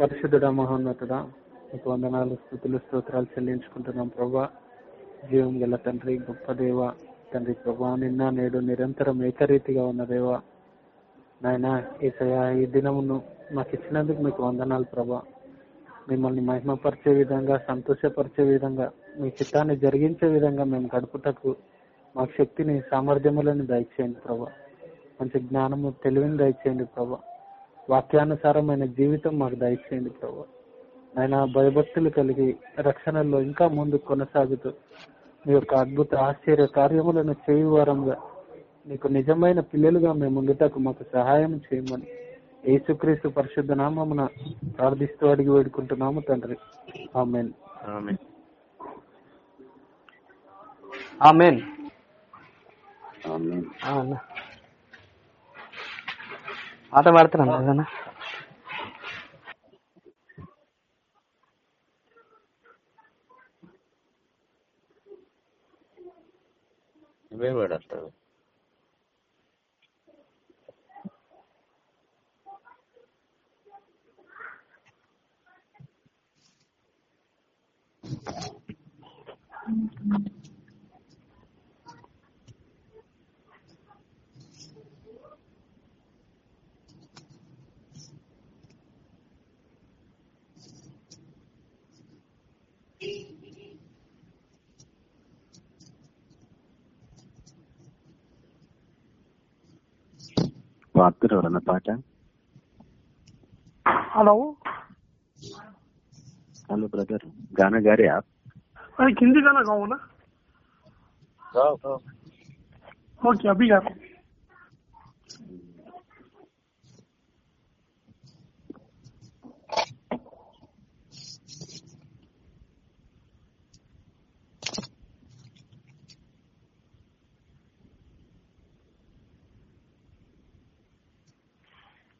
పరిశుద్ధుడ మహోన్నతుడ మీకు వందనాలు స్థుతులు స్తోత్రాలు చెల్లించుకుంటున్నాం ప్రభా. జీవం గల తండ్రి గొప్ప దేవ తండ్రి ప్రభా నిన్న నేడు నిరంతరం ఏకరీతిగా ఉన్న దేవ. నాయన ఈసయ ఈ దినమును మాకు ఇచ్చినందుకు మీకు వందనాలు ప్రభా. మిమ్మల్ని మహిమపరిచే విధంగా సంతోషపరిచే విధంగా మీ చిత్తాన్ని జరిగించే విధంగా మేము గడుపుటకు మాకు శక్తిని సామర్థ్యములను దయచేయండి ప్రభా. మంచి జ్ఞానము తెలివిని దయచేయండి ప్రభా. వాక్యానుసారమైన జీవితం మాకు దయచేయండి ప్రభా. ఆయన భయభక్తులు కలిగి రక్షణలో ఇంకా ముందు కొనసాగుతూ మీ యొక్క అద్భుత ఆశ్చర్య కార్యములను చేయు వారంగా నీకు నిజమైన పిల్లలుగా మేము ఉండుటకు మాకు సహాయం చేయమని యేసుక్రీస్తు పరిశుద్ధ నామమున ప్రార్థిస్తూ అడిగి వేడుకుంటున్నాము తండ్రి. ఆమెన్. ఆమేన్. ఆమెన్. அதை வளர்த்துறேன் தானே வேறு வேறு டாக்டர் Thank you. పాడుతున్నారు ఎవరన్నా పాట? హలో. హలో బ్రదర్ గానా గారి కింది గానా కావునా? ఓకే అభి గారు.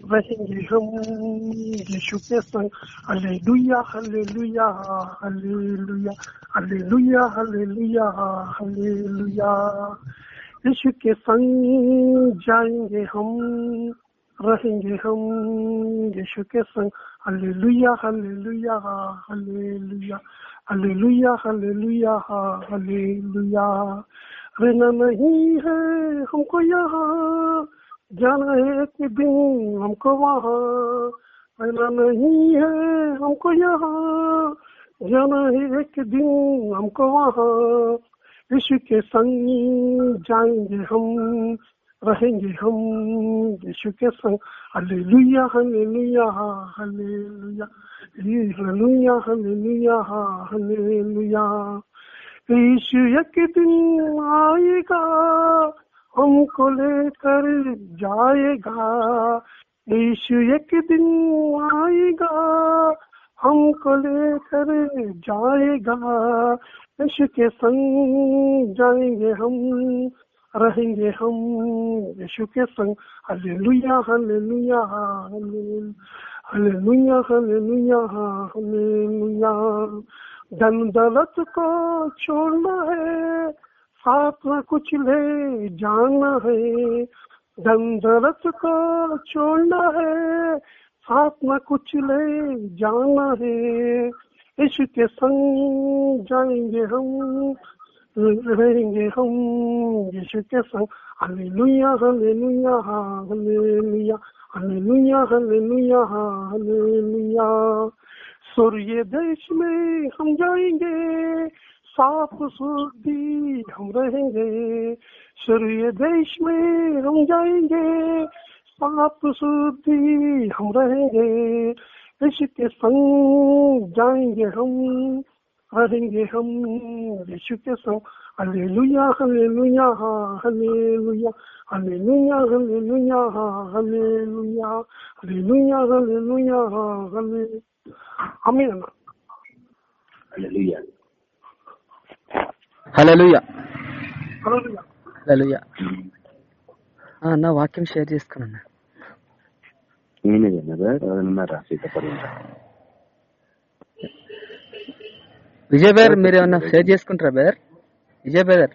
हम रहेंगे हम यीशु के संग hallelujah hallelujah hallelujah hallelujah hallelujah hallelujah यीशु के संग जाएंगे हम रहेंगे हम यीशु के संग hallelujah hallelujah hallelujah hallelujah hallelujah hallelujah रहना नहीं है हमको यहाँ جانا ہے ایک دن ہم کو وہاں رہنا نہیں ہے ہم کو یہاں۔ جانا ہے ایک دن ہم کو وہاں۔ عشق کے سنگ جائیں گے ہم، رہیں گے ہم۔ عشق کے سنگ ہلے لیا ہلے لیا ہلے لیا لیا ہلے لیا ہلے لیا عشق ایک دن آئے گا۔ ہم کو لے کر جائے گا ایشو ایک دن آئے گا۔ ہم کو لے کر جائے گا عشق کے سنگ جائیں گے ہم، رہیں گے ہم یشو کے سنگ۔ ہلے لویا ہلے لویا ہلے لویا ہلے لویا ہلے لویا دن دلت کو چھوڑنا ہے ساتھ نہ کچھ لے جانا ہے۔ دندرت کو چھوڑنا ہے۔ ساتھ نہ کچھ لے جانا ہے۔ اس کے سنگ جائیں گے ہم، رہیں گے ہم۔ عشق کے سنگ ہلے لویا ہلے لویا ہلے لیا ہلے لویا ہلے لویا ہلے لیا سوریہ دیش میں ہم جائیں گے۔ صاف سردی ہم رہیں گے شروع دیش میں ہم جائیں گے۔ صاف سردی ہم رہیں گے، عشق کے سنگ جائیں گے ہم، رہیں گے ہم۔ عشق کے سنگ ہلے لویا ہلے لویا ہاں ہلے لویا ہلے لویا ہلے لویا ہاں ہلے لویا ہلے لویا ہلے لویا ہاں ہلے ہمیں ہلے لویا షేర్ చేసుకున్నా అన్న. నేనే కదా ఎవరన్నారా సీతాపడి విజయ్ బేర్ మీరు ఏమన్నా షేర్ చేసుకుంటారా బేర్? విజయ్ బేదర్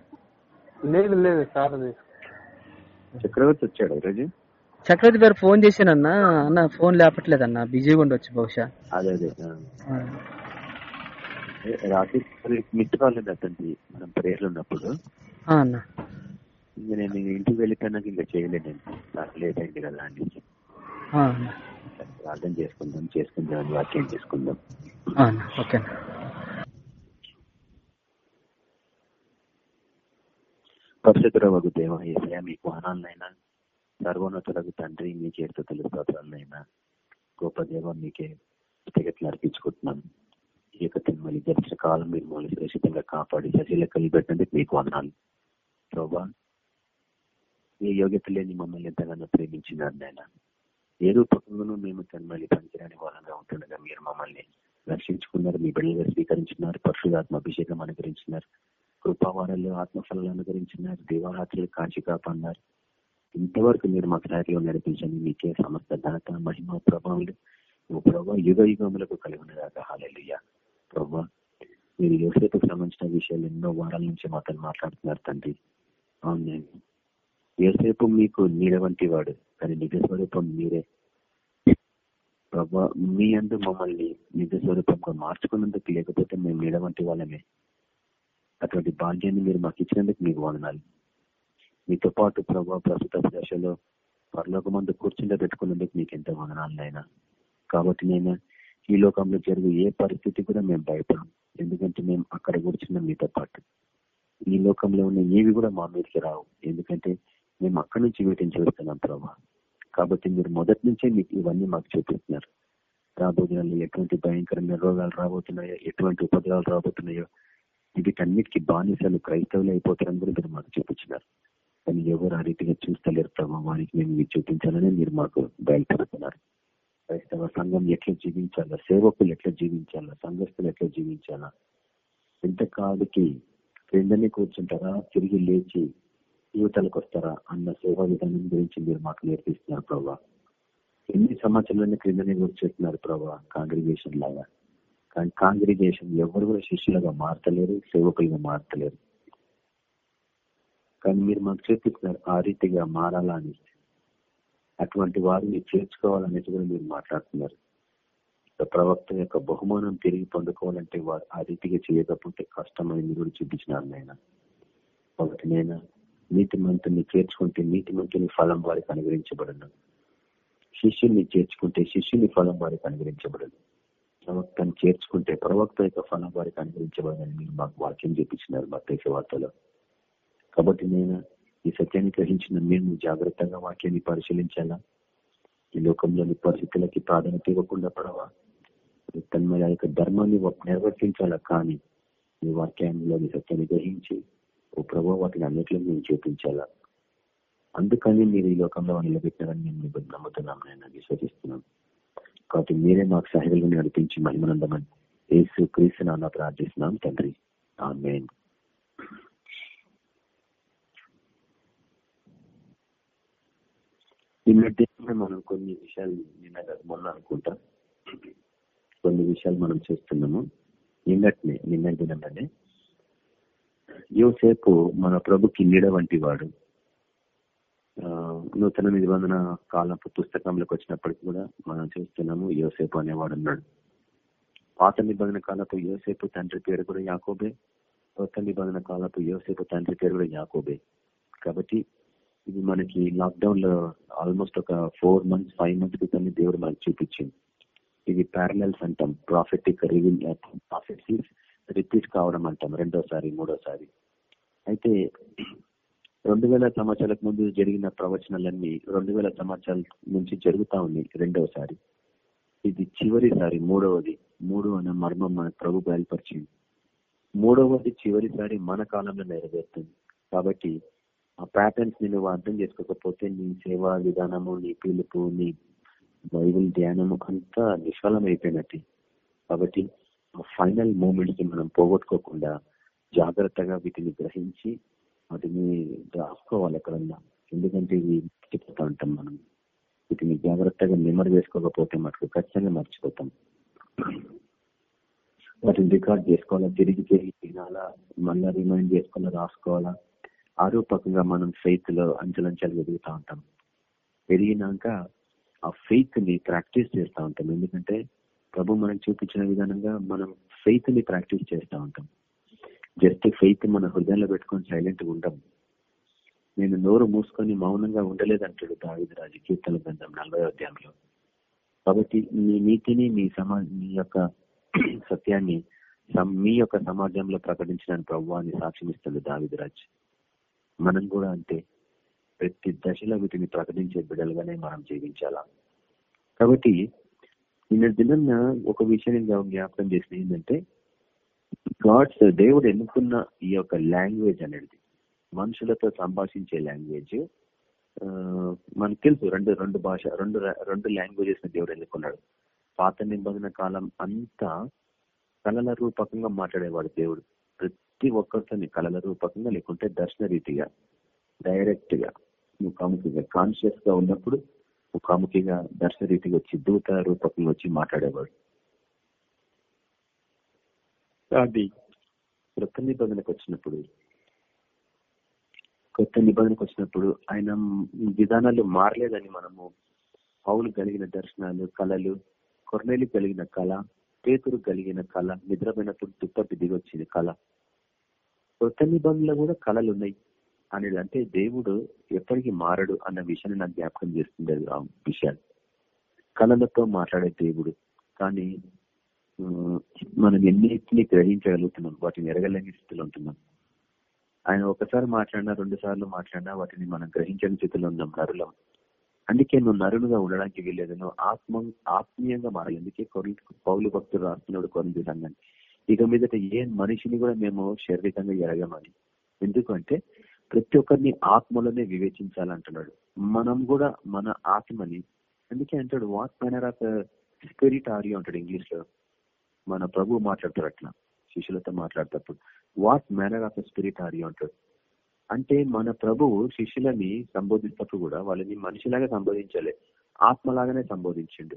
లేదు లేదు సార్ చక్రవర్తి వచ్చాడు ఈరోజు? చక్రవర్తి గారు ఫోన్ చేశానన్నా. అన్న ఫోన్ లేపట్లేదన్న. బిజీగా ఉండొచ్చు బహుశా. అదే అదే రాత్రి మిస్ కాలేదు అతనికి మనం ప్రేయర్లు ఉన్నప్పుడు. ఇంకా నేను ఇంటికి వెళ్ళిపోయినాక ఇంకా చేయలేదు నాకు లేట్ అయింది కదా అన్న ప్రార్థన చేసుకుందాం చేసుకుందాం అని వాక్యం చేసుకుందాం. ఓకే. అన్న పరిశుద్ధ వగు దేవ ఏసయా మీకు ఆనాలనైనా సర్వోన్నతులకు తండ్రి మీ చేతితో స్తోత్రాలనైనా గొప్ప దేవ మీకే స్థిగట్లు అర్పించుకుంటున్నాను ఈ యొక్క తిరుమల గడిచిన కాలం మీరు మమ్మల్ని సురక్షితంగా కాపాడి సశీల కలిపెట్టినందుకు మీకు వందనాలు. ప్రభా ఏ యోగ్యత లేని మమ్మల్ని ఎంతగానో ప్రేమించినారు నాయన. ఏ రూపకంగానూ మేము తన్మలి పనికిరాని వాళ్ళంగా ఉంటుండగా మీరు మమ్మల్ని రక్షించుకున్నారు మీ బిడ్డలుగా స్వీకరించినారు పరిశుధాత్మ అభిషేకం అనుగ్రహించినారు కృపావారాలు ఆత్మఫలాలు అనుకరించినారు దేవారాత్రులు కాచి కాపన్నారు ఇంతవరకు మీరు మా సహాయంలో నడిపించండి. మీకే సమస్త ఘనత మహిమ ప్రభావం ఓ ప్రభావ యుగ యుగములకు కలిగి ఉన్నదాకా. హాలెలుయ్య ప్రభా. మీరు యోసేపుకు సంబంధించిన విషయాలు ఎన్నో వారాల నుంచి మాతో మాట్లాడుతున్నారు తండ్రి. అవును యోసేపు మీకు నీడ వంటి వాడు కానీ నిజ స్వరూపం మీరే. ప్రభా మీ అందు మమ్మల్ని నిజ స్వరూపంగా మార్చుకున్నందుకు లేకపోతే మేము నీడ వంటి వాళ్ళమే. అటువంటి భాగ్యాన్ని మీరు మాకు ఇచ్చినందుకు మీకు వందనాలు. మీతో పాటు ప్రభావ ప్రస్తుత దశలో పరలోకమందు కూర్చుండ పెట్టుకున్నందుకు మీకు ఎంత నాయన. కాబట్టి నేను ఈ లోకంలో జరిగే ఏ పరిస్థితి కూడా మేము భయపడం ఎందుకంటే మేము అక్కడ కూర్చున్నాం మీతో పాటు. ఈ లోకంలో ఉన్న ఏవి కూడా మా మీదకి రావు. ఎందుకంటే మేము అక్కడి నుంచి వీటిని చూస్తున్నాం ప్రభా. కాబట్టి మీరు మొదటి నుంచే మీకు ఇవన్నీ మాకు చూపిస్తున్నారు. రాబోతున్నాయి ఎటువంటి భయంకరమైన రోగాలు రాబోతున్నాయో ఎటువంటి ఉపద్రవాలు రాబోతున్నాయో వీటన్నిటికీ బానిసలు క్రైస్తవులు అయిపోతారని కూడా మీరు మాకు చూపించినారు. కానీ ఎవరు ఆ రీతిగా చూస్తలేరు ప్రభావ వారికి మేము ఇవి చూపించాలని మీరు మాకు బయలుపడుతున్నారు క్రైస్తవ సంఘం ఎట్లా జీవించాలా? సేవకులు ఎట్లా జీవించాలా? సంఘస్థులు ఎట్లా జీవించాలా? ఎంతకాడికి క్రిందనే కూర్చుంటారా? తిరిగి లేచి యువతలకు వస్తారా? అన్న సేవా విధానం గురించి మీరు మాకు నేర్పిస్తున్నారు ప్రభా. ఎన్ని సంవత్సరాలన్నీ క్రిందనే కూర్చుంటున్నారు ప్రభా కాంగ్రిగేషన్ లాగా. కానీ కాంగ్రిగేషన్ ఎవరు కూడా శిష్యులుగా మారతలేరు సేవకులుగా మారతలేరు. కానీ మీరు మాకు చూపిస్తున్నారు ఆ రీతిగా మారాలా అని. అటువంటి వారిని చేర్చుకోవాలనేది కూడా మీరు మాట్లాడుతున్నారు. ప్రవక్త యొక్క బహుమానం తిరిగి పొందుకోవాలంటే వారు ఆ రీతిగా చేయకపోతే కష్టమని మీరు కూడా చూపించినారు నాయన. కాబట్టి నేను నీతి మంతుని చేర్చుకుంటే నీతి మంతుని ఫలం వారికి అనుగ్రహించబడను. శిష్యుని చేర్చుకుంటే శిష్యుని ఫలం వారికి అనుగ్రహించబడదు ప్రవక్తను చేర్చుకుంటే ప్రవక్త యొక్క ఫలం వారికి అనుగ్రహించబడదని మీరు మాకు వాక్యం చూపించినారు మా దేశ వార్తలో కాబట్టి నేను ఈ సత్యాన్ని గ్రహించిన మేము జాగ్రత్తగా వాక్యాన్ని పరిశీలించాలా? ఈ లోకంలోని పరిస్థితులకి ప్రాధాన్యత ఇవ్వకుండా పడవా? తన్మయ యొక్క ధర్మాన్ని నిర్వర్తించాలా? కానీ ఈ వాక్యంలోని సత్యాన్ని గ్రహించి ఓ ప్రభావ వాటిని అన్నిట్లో మేము చూపించాలా? అందుకని మీరు ఈ లోకంలో నిలబెట్టారని మేము నమ్ముతున్నాం. నేను విశ్వసిస్తున్నాం కాబట్టి మీరే మాకు సహాయంలో నడిపించి మహిమనందమని ఏసు క్రీస్తు నాన్న ప్రార్థిస్తున్నాం తండ్రి. ఆమెన్. ఈ మధ్య మనం కొన్ని విషయాలు నిన్న మొన్న అనుకుంటా కొన్ని విషయాలు మనం చూస్తున్నాము నిన్నటినే నిన్న దినమనే యోసేపు మన ప్రభు కిన్నీడ వంటి వాడు నూతన నిబంధన కాలపు పుస్తకంలోకి వచ్చినప్పటికి కూడా మనం చూస్తున్నాము యోసేపు అనేవాడు ఉన్నాడు పాత నిబంధన కాలపు యోసేపు తండ్రి పేరు కూడా యాకోబే కొత్త నిబంధన కాలపు యోసేపు తండ్రి పేరు కూడా యాకోబే కాబట్టి ఇది మనకి లాక్డౌన్లో ఆల్మోస్ట్ ఒక ఫోర్ మంత్స్ ఫైవ్ మంత్స్ క్రితం దేవుడు మనకి చూపించింది. ఇది ప్యారలల్స్ అంటాం ప్రాఫిటిక్ రివిల్ ప్రాఫిట్స్ రిపీట్ కావడం అంటాం రెండోసారి మూడోసారి. అయితే రెండు వేల సంవత్సరాలకు ముందు జరిగిన ప్రవచనాలన్నీ రెండు వేల సంవత్సరాల నుంచి జరుగుతా ఉంది రెండవసారి ఇది చివరిసారి మూడవది. మూడు అన్న మర్మం మన ప్రభు బయలుపరిచింది. మూడవది చివరిసారి మన కాలంలో నెరవేరుతుంది. కాబట్టి ఆ ప్యాటర్న్స్ని నువ్వు అర్థం చేసుకోకపోతే నీ సేవా విధానము నీ పిలుపు నీ బైబిల్ ధ్యానము అంతా నిష్ఫలం అయిపోయినట్టు కాబట్టి ఆ ఫైనల్ మూమెంట్స్ మనం పోగొట్టుకోకుండా జాగ్రత్తగా వీటిని గ్రహించి వాటిని రాసుకోవాలి ఎక్కడన్నా. ఎందుకంటే ఇవి మర్చిపోతాం మనం. వీటిని జాగ్రత్తగా నెమరు వేసుకోకపోతే మటుకు ఖచ్చితంగా మర్చిపోతాం. వాటిని రికార్డ్ చేసుకోవాలా తిరిగి తిరిగి తినాలా మళ్ళా రిమైండ్ చేసుకోవాలా రాసుకోవాలా? ఆరోపకంగా మనం ఫెయిత్లో అంచెలంచెలు ఎదుగుతూ ఉంటాం. పెరిగినాక ఆ ఫెయిత్ని ప్రాక్టీస్ చేస్తూ ఉంటాం. ఎందుకంటే ప్రభు మనం చూపించిన విధానంగా మనం ఫెయిత్ని ప్రాక్టీస్ చేస్తూ ఉంటాం. జస్ట్ ఫెయిత్ మన హృదయంలో పెట్టుకొని సైలెంట్గా నేను నోరు మూసుకొని మౌనంగా ఉండలేదంటాడు దావిద రాజు కీర్తన గ్రంథం నలభై అధ్యాయంలో. కాబట్టి మీ నీతిని మీ సమా మీ యొక్క సత్యాన్ని సమ్- మీ యొక్క సమాజంలో ప్రకటించడానికి ప్రభు అని సాక్ష్యం ఇస్తాడు దావిదరాజ్ మనం కూడా అంతే ప్రతి దశలో వీటిని ప్రకటించే బిడ్డలుగానే మనం జీవించాలా? కాబట్టి నిన్న దినం ఒక విషయాన్ని జ్ఞాపకం చేసిన ఏంటంటే గాడ్స్ దేవుడు ఎన్నుకున్న ఈ యొక్క లాంగ్వేజ్ అనేది మనుషులతో సంభాషించే లాంగ్వేజ్ మనకు తెలుసు రెండు రెండు భాష రెండు రెండు లాంగ్వేజెస్ దేవుడు ఎన్నుకున్నాడు. పాత నిబంధన కాలం అంతా కళల రూపకంగా మాట్లాడేవాడు దేవుడు. ప్రతి ఒక్కరితో కళల రూపకంగా లేకుంటే దర్శన రీతిగా డైరెక్ట్గా ముఖాముఖిగా కాన్షియస్గా ఉన్నప్పుడు ముఖాముఖిగా దర్శన రీతిగా వచ్చి దూత రూపకంగా వచ్చి మాట్లాడేవాడు. అది. కొత్త నిబంధనకు వచ్చినప్పుడు కొత్త నిబంధనకు వచ్చినప్పుడు ఆయన విధానాలు మారలేదని మనము పౌలు కలిగిన దర్శనాలు కళలు కొర్నేలి కలిగిన కళ పేతురు కలిగిన కళ నిద్రపోయినప్పుడు దుప్పటి దిగొచ్చింది కళ. కొత్త నిబంధనలో కూడా కళలు ఉన్నాయి అనేది అంటే దేవుడు ఎప్పటికీ మారడు అన్న విషయాన్ని నాకు జ్ఞాపకం చేస్తుంది ఆ విషయాలు. కళలతో మాట్లాడే దేవుడు. కానీ మనం ఎన్నిటిని గ్రహించగలుగుతున్నాం? వాటిని ఎరగలేని స్థితిలో ఉంటున్నాం. ఆయన ఒకసారి మాట్లాడినా రెండు సార్లు మాట్లాడినా వాటిని మనం గ్రహించని స్థితిలో ఉన్నాం నరులం. అందుకే నువ్వు నరులుగా ఉండడానికి వీల్లేదు. నువ్వు ఆత్మ ఆత్మీయంగా మారాలి. అందుకే కొరింథీ- పౌలు భక్తులు రాస్తున్నాడు కొరింది సంఘాన్ని ఇక మీదట ఏ మనిషిని కూడా మేము శారీరకంగా ఎరగమని. ఎందుకంటే ప్రతి ఒక్కరిని ఆత్మలోనే వివేచించాలంటున్నాడు. మనం కూడా మన ఆత్మని అందుకే అంటాడు what manner of spirit are you అంటాడు ఇంగ్లీష్లో మన ప్రభు మాట్లాడతారు అట్లా శిష్యులతో మాట్లాడేటప్పుడు. What manner of spirit are you అంటాడు. అంటే మన ప్రభువు శిష్యులని సంబోధించినప్పుడు కూడా వాళ్ళని మనిషిలాగా సంబోధించలే. ఆత్మలాగానే సంబోధించిండు.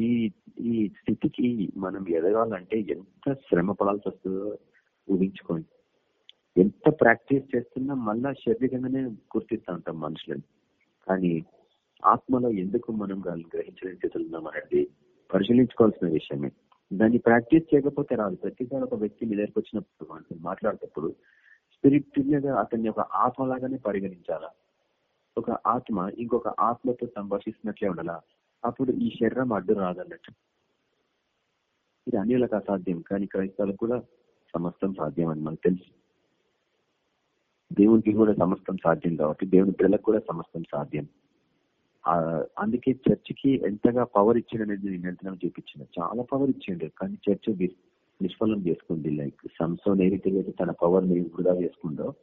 ఈ ఈ స్థితికి మనం ఎదగాలంటే ఎంత శ్రమ పడాల్సి వస్తుందో ఊహించుకోండి. ఎంత ప్రాక్టీస్ చేస్తున్నా మళ్ళా శరీరంగానే గుర్తిస్తూ ఉంటాం మనుషులని. కానీ ఆత్మలో ఎందుకు మనం గ్రహించలేని స్థితిలో ఉన్నాం అనేది పరిశీలించుకోవాల్సిన విషయమే. దాన్ని ప్రాక్టీస్ చేయకపోతే రాదు. ప్రతిసారి ఒక వ్యక్తి మీ దగ్గరకు వచ్చినప్పుడు వాడితో మాట్లాడేటప్పుడు స్పిరిట్ అతన్ని ఒక ఆత్మలాగానే పరిగణించాలా? ఒక ఆత్మ ఇంకొక ఆత్మతో సంభాషిస్తున్నట్లే ఉండాలా? అప్పుడు ఈ శరీరం అడ్డు రాదన్నట్టు. ఇది అన్యులకు అసాధ్యం కానీ క్రైస్తవులకు కూడా సమస్తం సాధ్యం అని మనకు తెలుసు. దేవునికి కూడా సమస్తం సాధ్యం కాబట్టి దేవుని పిల్లలకు కూడా సమస్తం సాధ్యం. అందుకే చర్చికి ఎంతగా పవర్ ఇచ్చిండనేది నేను ఎంతగా చూపించిన చాలా పవర్ ఇచ్చిండు కానీ చర్చ్ నిష్ఫలం చేసుకుంది. లైక్ సంసోన్ ఏ రీతిగా తన పవర్ని వృధా చేసుకుందో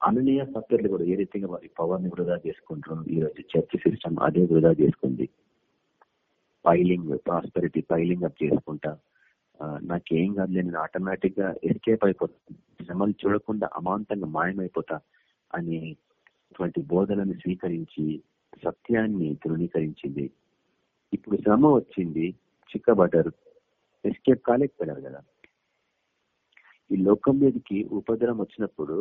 అననీయ సత్యర్లు కూడా ఏ రీతిగా వారి పవర్ని వృధా చేసుకుంటారు ఈ రోజు చర్చ్ సిస్టమ్ అదే వృధా చేసుకుంది. పైలింగ్ ప్రాస్పెరిటీ పైలింగ్ అప్ చేసుకుంటా. నాకేం కాదు నేను ఆటోమేటిక్గా ఎస్కేప్ అయిపోతాను. శ్రమలు చూడకుండా అమాంతంగా మాయమైపోతా అని ఇటువంటి బోధనను స్వీకరించి సత్యాన్ని తృణీకరించింది. ఇప్పుడు శ్రమ వచ్చింది చిక్కబడ్డారు ఎస్కేప్ కాలేకపోయారు కదా. ఈ లోకం మీదకి ఉపద్రవం వచ్చినప్పుడు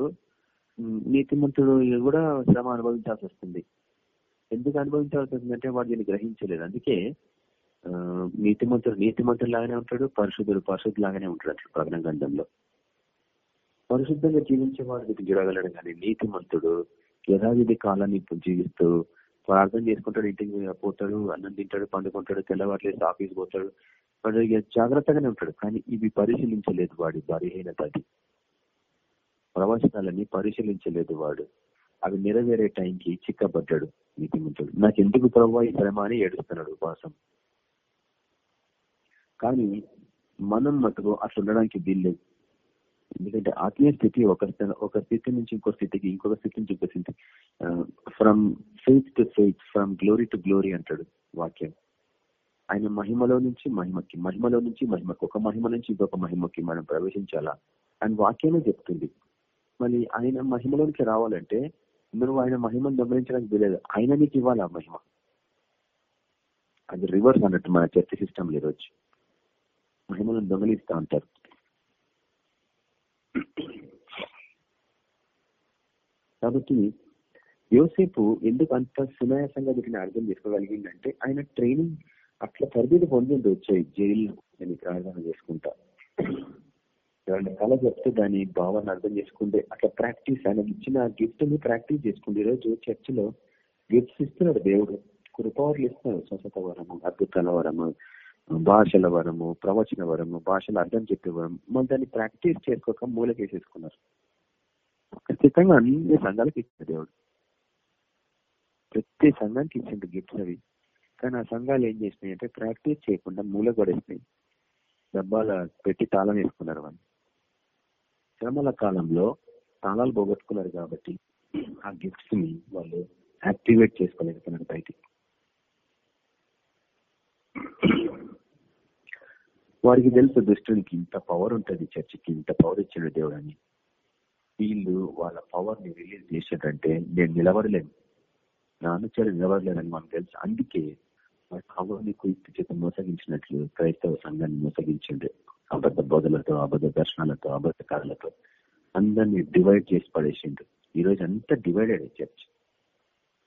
నీతిమంతుడు కూడా శ్రమ అనుభవించాల్సి వస్తుంది. ఎందుకు అనుభవించాల్సి వస్తుందంటే వాడు దీన్ని గ్రహించలేదు. అందుకే నీతిమంతుడు నీతిమంతుడు లాగానే ఉంటాడు పరిశుద్ధుడు పరిశుద్ధు లాగానే ఉంటాడు అట్లా ప్రకటన గ్రంథంలో. పరిశుద్ధంగా జీవించేవాడు వీటికి చూడగలడు కానీ నీతిమంతుడు యథావిధి కాలాన్ని జీవిస్తూ ప్రార్థన చేసుకుంటాడు ఇంటికి పోతాడు అన్నం తింటాడు పండుకుంటాడు తెల్లవారులేసి ఆఫీస్ పోతాడు వాడు జాగ్రత్తగానే ఉంటాడు. కానీ ఇవి పరిశీలించలేదు వాడి బలహీనత అది. ప్రవచనాలని పరిశీలించలేదు వాడు. అవి నెరవేరే టైంకి చిక్కబడ్డాడు నీతిమంతుడు. నాకు ఎందుకు ప్రభావ ఈ శ్రమ అని ఏడుస్తున్నాడు ఉపవాసం? కానీ మనం మటుకు అట్లా ఉండడానికి వీల్లేదు. ఎందుకంటే ఆత్మీయ స్థితి ఒక ఒక స్థితి నుంచి ఇంకో స్థితికి ఇంకొక స్థితి నుంచి ఇంకో స్థితి from faith to faith from glory to glory అంటాడు వాక్యం. ఆయన మహిమలో నుంచి మహిమకి మహిమలో నుంచి మహిమకి ఒక మహిమ నుంచి ఇంకొక మహిమకి మనం ప్రవేశించాలా? అని వాక్యమే చెప్తుంది. మరి ఆయన మహిమలోనికి రావాలంటే నువ్వు ఆయన మహిమను దొంగలించడానికి వీలేదు. ఆయన నీకు ఇవ్వాలి ఆ మహిమ. అది రివర్స్ అన్నట్టు మన చర్చ సిస్టమ్ ఈరోజు. మహిమలను దొంగలిస్తా ఉంటారు కాబట్టి యోసేపు ఎందుకు అంత సునాయాసంగా వీటిని అర్థం చేసుకోగలిగిందంటే ఆయన ట్రైనింగ్ అట్లా తరబేది పొందింది వచ్చాయి జైలు నేను ప్రార్థన చేసుకుంటా. ఎవరైనా కళ చెప్తే దాని భావాన్ని అర్థం చేసుకుంటే అట్లా ప్రాక్టీస్ ఆయన ఇచ్చిన గిఫ్ట్ని ప్రాక్టీస్ చేసుకుంటే ఈరోజు చర్చిలో గిఫ్ట్స్ ఇస్తున్నాడు దేవుడు. కృపవర్లు ఇస్తున్నాడు స్వచ్ఛత వరము అద్భుతాల వరము భాషల వరము ప్రవచన వరము భాషలు అర్థం చెప్పే వరం. మళ్ళీ దాన్ని ప్రాక్టీస్ చేసుకోక మూలకేసేసుకున్నారు ఖచ్చితంగా అన్ని సంఘాలకు ఇచ్చాడు దేవుడు. ప్రతి సంఘానికి ఇచ్చిండు గిఫ్ట్స్ అవి. కానీ ఆ సంఘాలు ఏం చేసినాయి అంటే ప్రాక్టీస్ చేయకుండా మూల పడేసినాయి. డబ్బాల పెట్టి తాళం వేసుకున్నారు వాళ్ళు. శ్రమల కాలంలో తాళాలు పోగొట్టుకున్నారు కాబట్టి ఆ గిఫ్ట్స్ని వాళ్ళు యాక్టివేట్ చేసుకోలేకపోయినారు బయటికి. వారికి తెలుసు దుష్టునికి ఇంత పవర్ ఉంటుంది చర్చికి ఇంత పవర్ ఇచ్చిన దేవుడు అని. వీళ్ళు వాళ్ళ పవర్ని రిలీజ్ చేసేటంటే నేను నిలబడలేను. నా అనుచరులు నిలబడలేనని మనకు తెలుసు. అందుకే పవర్ని కుయిత్తు చేత మోసగించినట్లు క్రైస్తవ సంఘాన్ని మోసగించండు. అబద్ధ బోధలతో అబద్ధ దర్శనాలతో అబద్ధ కథలతో అందరినీ డివైడ్ చేసి పడేసిండు ఈ రోజు అంతా డివైడెడ్ చర్చ్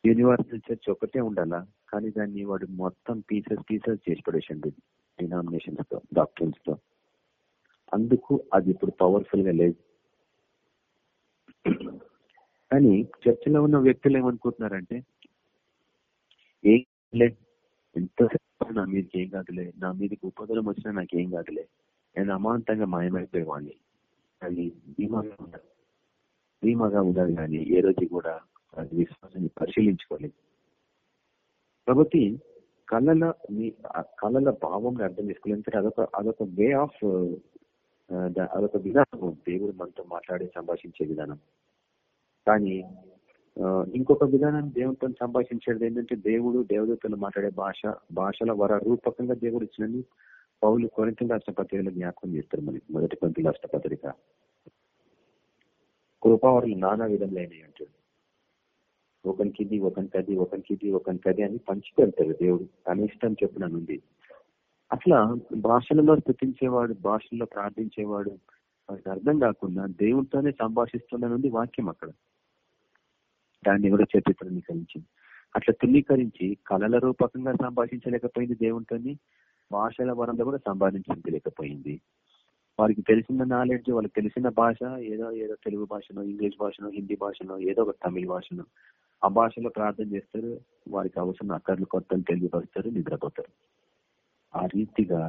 యూనివర్సల్ చర్చ్ ఒకటే ఉండాలా? కానీ దాన్ని వాడు మొత్తం పీసెస్ పీసెస్ చేసి పడేసిండు డినామినేషన్స్తో డాక్టర్స్తో. అందుకు అది ఇప్పుడు పవర్ఫుల్గా లేదు. కానీ చర్చిలో ఉన్న వ్యక్తులు ఏమనుకుంటున్నారంటే ఏం లేదు. ఎంత నా మీదకి ఏం కాదులే. నా మీదకి ఉపద్రవం వచ్చినా నాకు కాదులే. ఆయన అమాంతంగా మాయమైపోయేవాడిని అది ధీమాగా ఉండాలి ధీమాగా ఉండాలి కానీ ఏ రోజు కూడా అది విశ్వాసాన్ని పరిశీలించుకోలేదు కాబట్టి కళల మీ కళల భావం అర్థం చేసుకోలేదు అదొక అదొక వే ఆఫ్ అదొక విధానం. దేవుడు మనతో మాట్లాడి సంభాషించే విధానం. కానీ ఇంకొక విధానం దేవునితో సంభాషించేది ఏంటంటే దేవుడు దేవదూతలు మాట్లాడే భాష భాషల వర రూపకంగా దేవుడు ఇచ్చినని పౌలు కొరింత రాష్ట్రపత్రికలు జ్ఞాపకం చేస్తారు మనకి మొదటి కొంత రాష్ట్రపత్రిక కృపావరులు నానా విధములైనవి అంటాడు. ఒకరికి ఇది ఒకరికి అది ఒకరికి ఇది ఒకరికి అది అని పంచిపెడతాడు దేవుడు. తన ఇష్టం చెప్పిన నుండి. అట్లా భాషలలో స్థుతించేవాడు భాషల్లో ప్రార్థించేవాడు వాడికి అర్థం కాకుండా దేవుడితోనే సంభాషిస్తున్నానుంది వాక్యం అక్కడ. దాన్ని కూడా చేతి అట్లా తృణీకరించి కళల రూపకంగా సంభాషించలేకపోయింది దేవునితోని భాషల వరంలో కూడా సంపాదించలేకపోయింది వారికి తెలిసిన నాలెడ్జ్ వాళ్ళకి తెలిసిన భాష ఏదో ఏదో తెలుగు భాషనో ఇంగ్లీష్ భాషనో హిందీ భాషనో ఏదో ఒక తమిళ భాషనో ఆ భాషలో ప్రార్థన చేస్తారు. వారికి అవసరం అక్కర్లు కొత్తలు తెలియపరుస్తారు నిద్రపోతారు. ఆ రీతిగా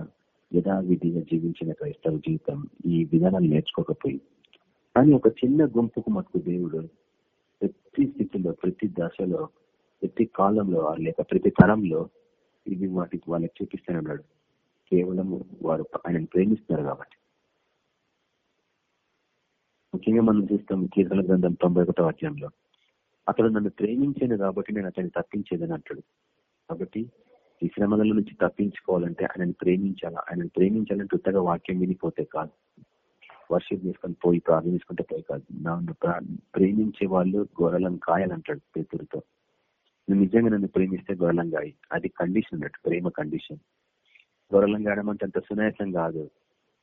యథావిధిగా జీవించిన క్రైస్తవ జీవితం ఈ విధానాలు నేర్చుకోకపోయి కానీ ఒక చిన్న గుంపుకు మటుకు దేవుడు ప్రతి స్థితిలో ప్రతి దశలో ప్రతి కాలంలో లేక ప్రతి తరంలో ఇది వాటికి వాళ్ళకి చూపిస్తూనే ఉన్నాడు. కేవలం వారు ఆయనను ప్రేమిస్తున్నారు కాబట్టి. ముఖ్యంగా మనం చూస్తాం కీర్తన గ్రంథం తొంభై ఒకటో అధ్యాయంలో. అతడు నన్ను ప్రేమించాను కాబట్టి నేను అతన్ని తప్పించేదని అంటాడు. కాబట్టి ఈ శ్రమల నుంచి తప్పించుకోవాలంటే ఆయనను ప్రేమించాలా? ఆయనను ప్రేమించాలంటే ఉత్తగా వాక్యం వినిపోతే కాదు. వర్షిప్ చేసుకొని పోయి ప్రార్థన చేసుకుంటే పోయి కాదు. నన్ను ప్రేమించే వాళ్ళు గొర్రెలను కాయాలంటాడు పేతుడితో నువ్వు నిజంగా నన్ను ప్రేమిస్తే గొర్రెలం గాయి అది కండిషన్ అన్నట్టు ప్రేమ కండిషన్ గొర్రెలం గాయడం అంటే అంత సునాయాసం కాదు.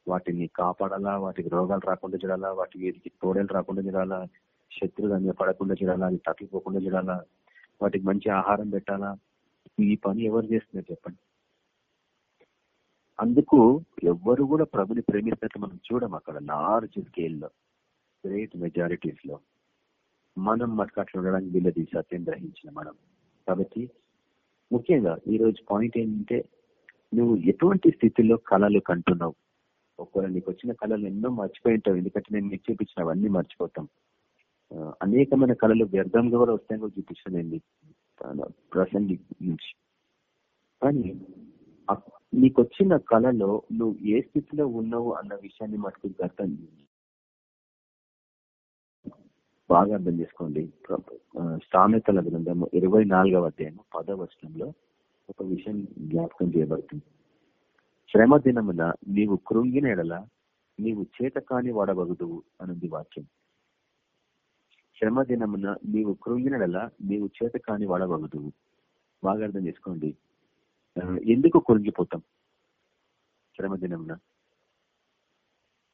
వాటిని కాపాడాలా వాటికి రోగాలు రాకుండా చూడాలా వాటి వీటికి తోడేలు రాకుండా చూడాలా శత్రువు పడకుండా చూడాలా అది తప్పిపోకుండా చూడాలా వాటికి మంచి ఆహారం పెట్టాలా ఈ పని ఎవరు చేస్తున్నారు చెప్పండి. అందుకు ఎవ్వరు కూడా ప్రభుని ప్రేమిస్తే మనం చూడం అక్కడ లార్జ్ స్కేల్లో గ్రేట్ మెజారిటీస్లో. మనం మటుకు అట్లా ఉండడానికి వీళ్ళది సత్యం గ్రహించిన మనం. కాబట్టి ముఖ్యంగా ఈరోజు పాయింట్ ఏంటంటే నువ్వు ఎటువంటి స్థితిలో కళలు కంటున్నావు? ఒకవేళ నీకు వచ్చిన కళలు ఎన్నో మర్చిపోయి ఉంటావు ఎందుకంటే నేను మీకు చూపించిన అవన్నీ మర్చిపోతాం. అనేకమైన కళలు వ్యర్థంగా కూడా వస్తాయని కూడా చూపించాను నేను ప్రసంగి నుంచి. కానీ నీకు వచ్చిన కళలో నువ్వు ఏ స్థితిలో ఉన్నావు అన్న విషయాన్ని మటుకు గతం బాగా అర్థం చేసుకోండి. సామెతల గ్రంథము ఇరవై నాలుగవ అధ్యాయము పదవచనంలో ఒక విషయం జ్ఞాపకం చేయబడుతుంది. శ్రమ దినమున నీవు కృంగిన ఎడల నీవు చేత కాని వాడవగుదువు వాక్యం. శ్రమ దినమున నీవు కృంగినడలా నీవు చేత కాని బాగా అర్థం చేసుకోండి. ఎందుకు కృంగిపోతాం? శ్రమ దినమున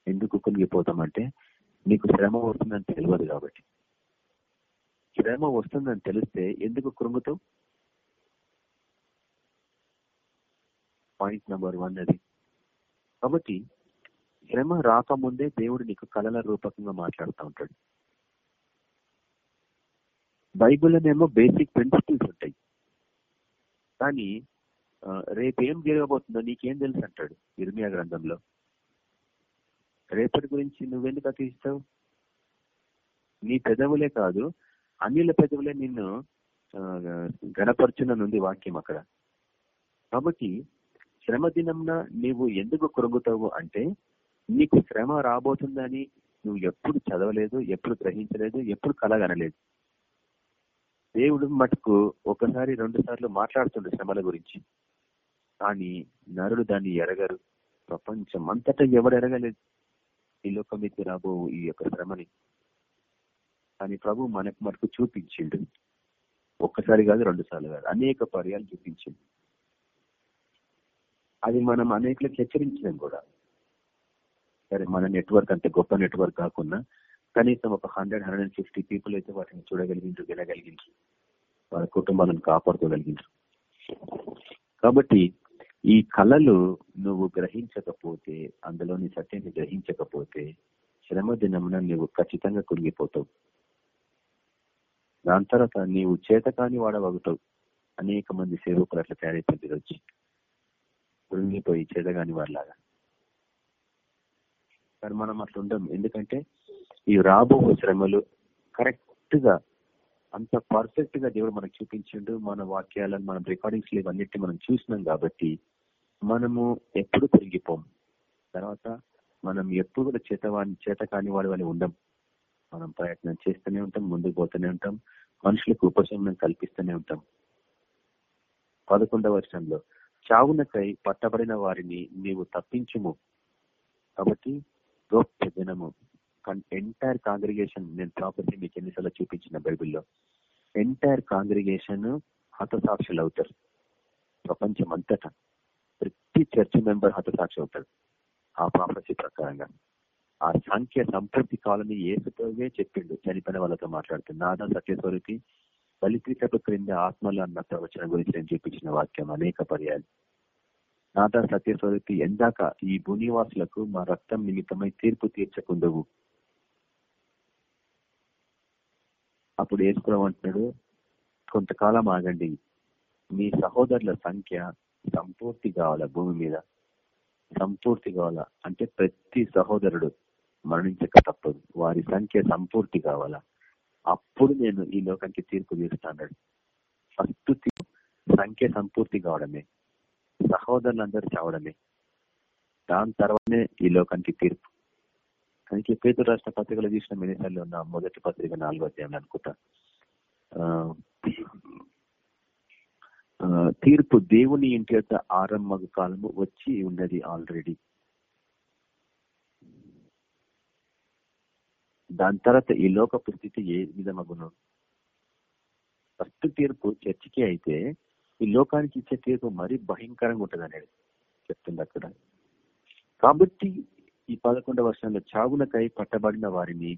ఎందుకు కృంగిపోతాం అంటే నీకు శ్రమ వస్తుందని తెలియదు కాబట్టి. శ్రమ వస్తుందని తెలిస్తే ఎందుకు కృంగుతావు? పాయింట్ నెంబర్ వన్ అది. కాబట్టి శ్రమ రాకముందే దేవుడు నీకు కళల రూపకంగా మాట్లాడుతూ ఉంటాడు. బైబిల్లోనేమో బేసిక్ ప్రిన్సిపల్స్ ఉంటాయి. కానీ రేపేం జరగబోతుందో నీకేం తెలుసు అంటాడు. ఇర్మియా గ్రంథంలో. రేపటి గురించి నువ్వెందుకు అతిస్తావు నీ పెదవులే కాదు అన్యుల పెదవులే నిన్ను ఆ, గణపరచుననుంది వాక్యం అక్కడ. కాబట్టి శ్రమ దినంన నీవు ఎందుకు కృంగుతావు అంటే నీకు శ్రమ రాబోతుందని నువ్వు ఎప్పుడు చదవలేదు ఎప్పుడు గ్రహించలేదు ఎప్పుడు కలగనలేదు దేవుడు మటుకు ఒకసారి రెండు సార్లు మాట్లాడుతుండే శ్రమల గురించి. కానీ నరుడు దాన్ని ఎరగరు. ప్రపంచం అంతటా ఎవడు ఎరగలేదు. ఈ లోకం మీద రాబో ఈ యొక్క శ్రమని. కానీ ప్రభు మనకు మటుకు చూపించిండు. ఒక్కసారి కాదు రెండు సార్లు కాదు. అనేక పర్యాలు చూపించిండు. అది మనం అనేకలకు హెచ్చరించడం కూడా. సరే మన నెట్వర్క్ అంత గొప్ప నెట్వర్క్ కాకుండా కనీసం ఒక హండ్రెడ్ హండ్రెడ్ ఫిఫ్టీ పీపుల్ అయితే వాటిని చూడగలిగించు వినగలిగించు వాళ్ళ కుటుంబాలను కాపాడుకోగలిగించు కాబట్టి ఈ కళలు నువ్వు గ్రహించకపోతే అందులోని సత్యాన్ని గ్రహించకపోతే శ్రమ దినమున నువ్వు ఖచ్చితంగా కురిగిపోతావు. దాని తర్వాత నీవు చేతకాని వాడవగుతావు. అనేక మంది సేవకులు అట్లా తయారైపోయింది వచ్చి కురిగిపోయి చేతగాని వాడిలాగా. కానీ మనం అట్లా ఉండం ఎందుకంటే ఈ రాబో శ్రమలు కరెక్ట్గా అంత పర్ఫెక్ట్గా దేవుడు మనకు చూపించిండు. మన వాక్యాలను మన రికార్డింగ్స్ ఇవన్నిటి మనం చూసినాం కాబట్టి మనము ఎప్పుడు పెరిగిపోం తర్వాత మనం ఎప్పుడు కూడా చేతవాని చేత కాని వాడు అని ఉండం. మనం ప్రయత్నం చేస్తూనే ఉంటాం ముందుకు పోతూనే ఉంటాం మనుషులకు ఉపశమనం కల్పిస్తూనే ఉంటాం. పదకొండవ వర్షంలో చావునకై పట్టబడిన వారిని నీవు తప్పించుము. కాబట్టి గొప్ప జనము. ఎంటైర్ కాంగ్రిగేషన్ నేను ప్రాపర్టీ మీకు ఎన్నిసార్లు చూపించిన బైబిల్లో. ఎంటైర్ కాంగ్రిగేషన్ హతసాక్షులు అవుతారు ప్రపంచం అంతటా ప్రతి చర్చ్ మెంబర్ హతసాక్షి ఉంటాడు. ఆ ప్రాఫెసీ ప్రకారంగా. ఆ సంఖ్య సంపూర్తి కాలని ఏసుతోనే చెప్పిండు. చనిపోయిన వాళ్ళతో మాట్లాడుతుంది. నాదా సత్యస్వరూపి బలిపీఠపు క్రింద ఆత్మలు అన్న ప్రవచనం గురించి నేను చూపించిన వాక్యం అనేక పర్యాలు. నాదా సత్యస్వరూపి ఎందాక ఈ భూనివాసులకు మా రక్తం నిమిత్తమై తీర్పు తీర్చకుండవు. అప్పుడు ఏసుకురావు అంటున్నాడు కొంతకాలం ఆగండి. మీ సహోదరుల సంఖ్య సంపూర్తి కావాలా భూమి మీద? సంపూర్తి కావాలా? అంటే ప్రతి సహోదరుడు మరణించక తప్పదు. వారి సంఖ్య సంపూర్తి కావాలా? అప్పుడు నేను ఈ లోకానికి తీర్పు తీరుస్తాడు ఫస్ట్ సంఖ్య సంపూర్తి కావడమే. సహోదరులందరూ చావడమే. దాని తర్వాతనే ఈ లోకానికి తీర్పు. కానీ పేదరు రాష్ట్ర పత్రికలు చూసిన మినిసార్లు ఉన్న మొదటి పత్రిక నాలుగో అధ్యాయంలో అనుకుంటా. తీర్పు దేవుని ఇంటి యొక్క ఆరంభ కాలము వచ్చి ఉన్నది ఆల్రెడీ దాని తర్వాత ఈ లోక స్థితి ఏ విధమగును? ఫస్ట్ తీర్పు చర్చికి అయితే ఈ లోకానికి ఇచ్చే తీర్పు మరీ భయంకరంగా ఉంటుంది అనేది చెప్తుంది అక్కడ. కాబట్టి ఈ పదకొండవ వర్షంలో చావునకై పట్టబడిన వారిని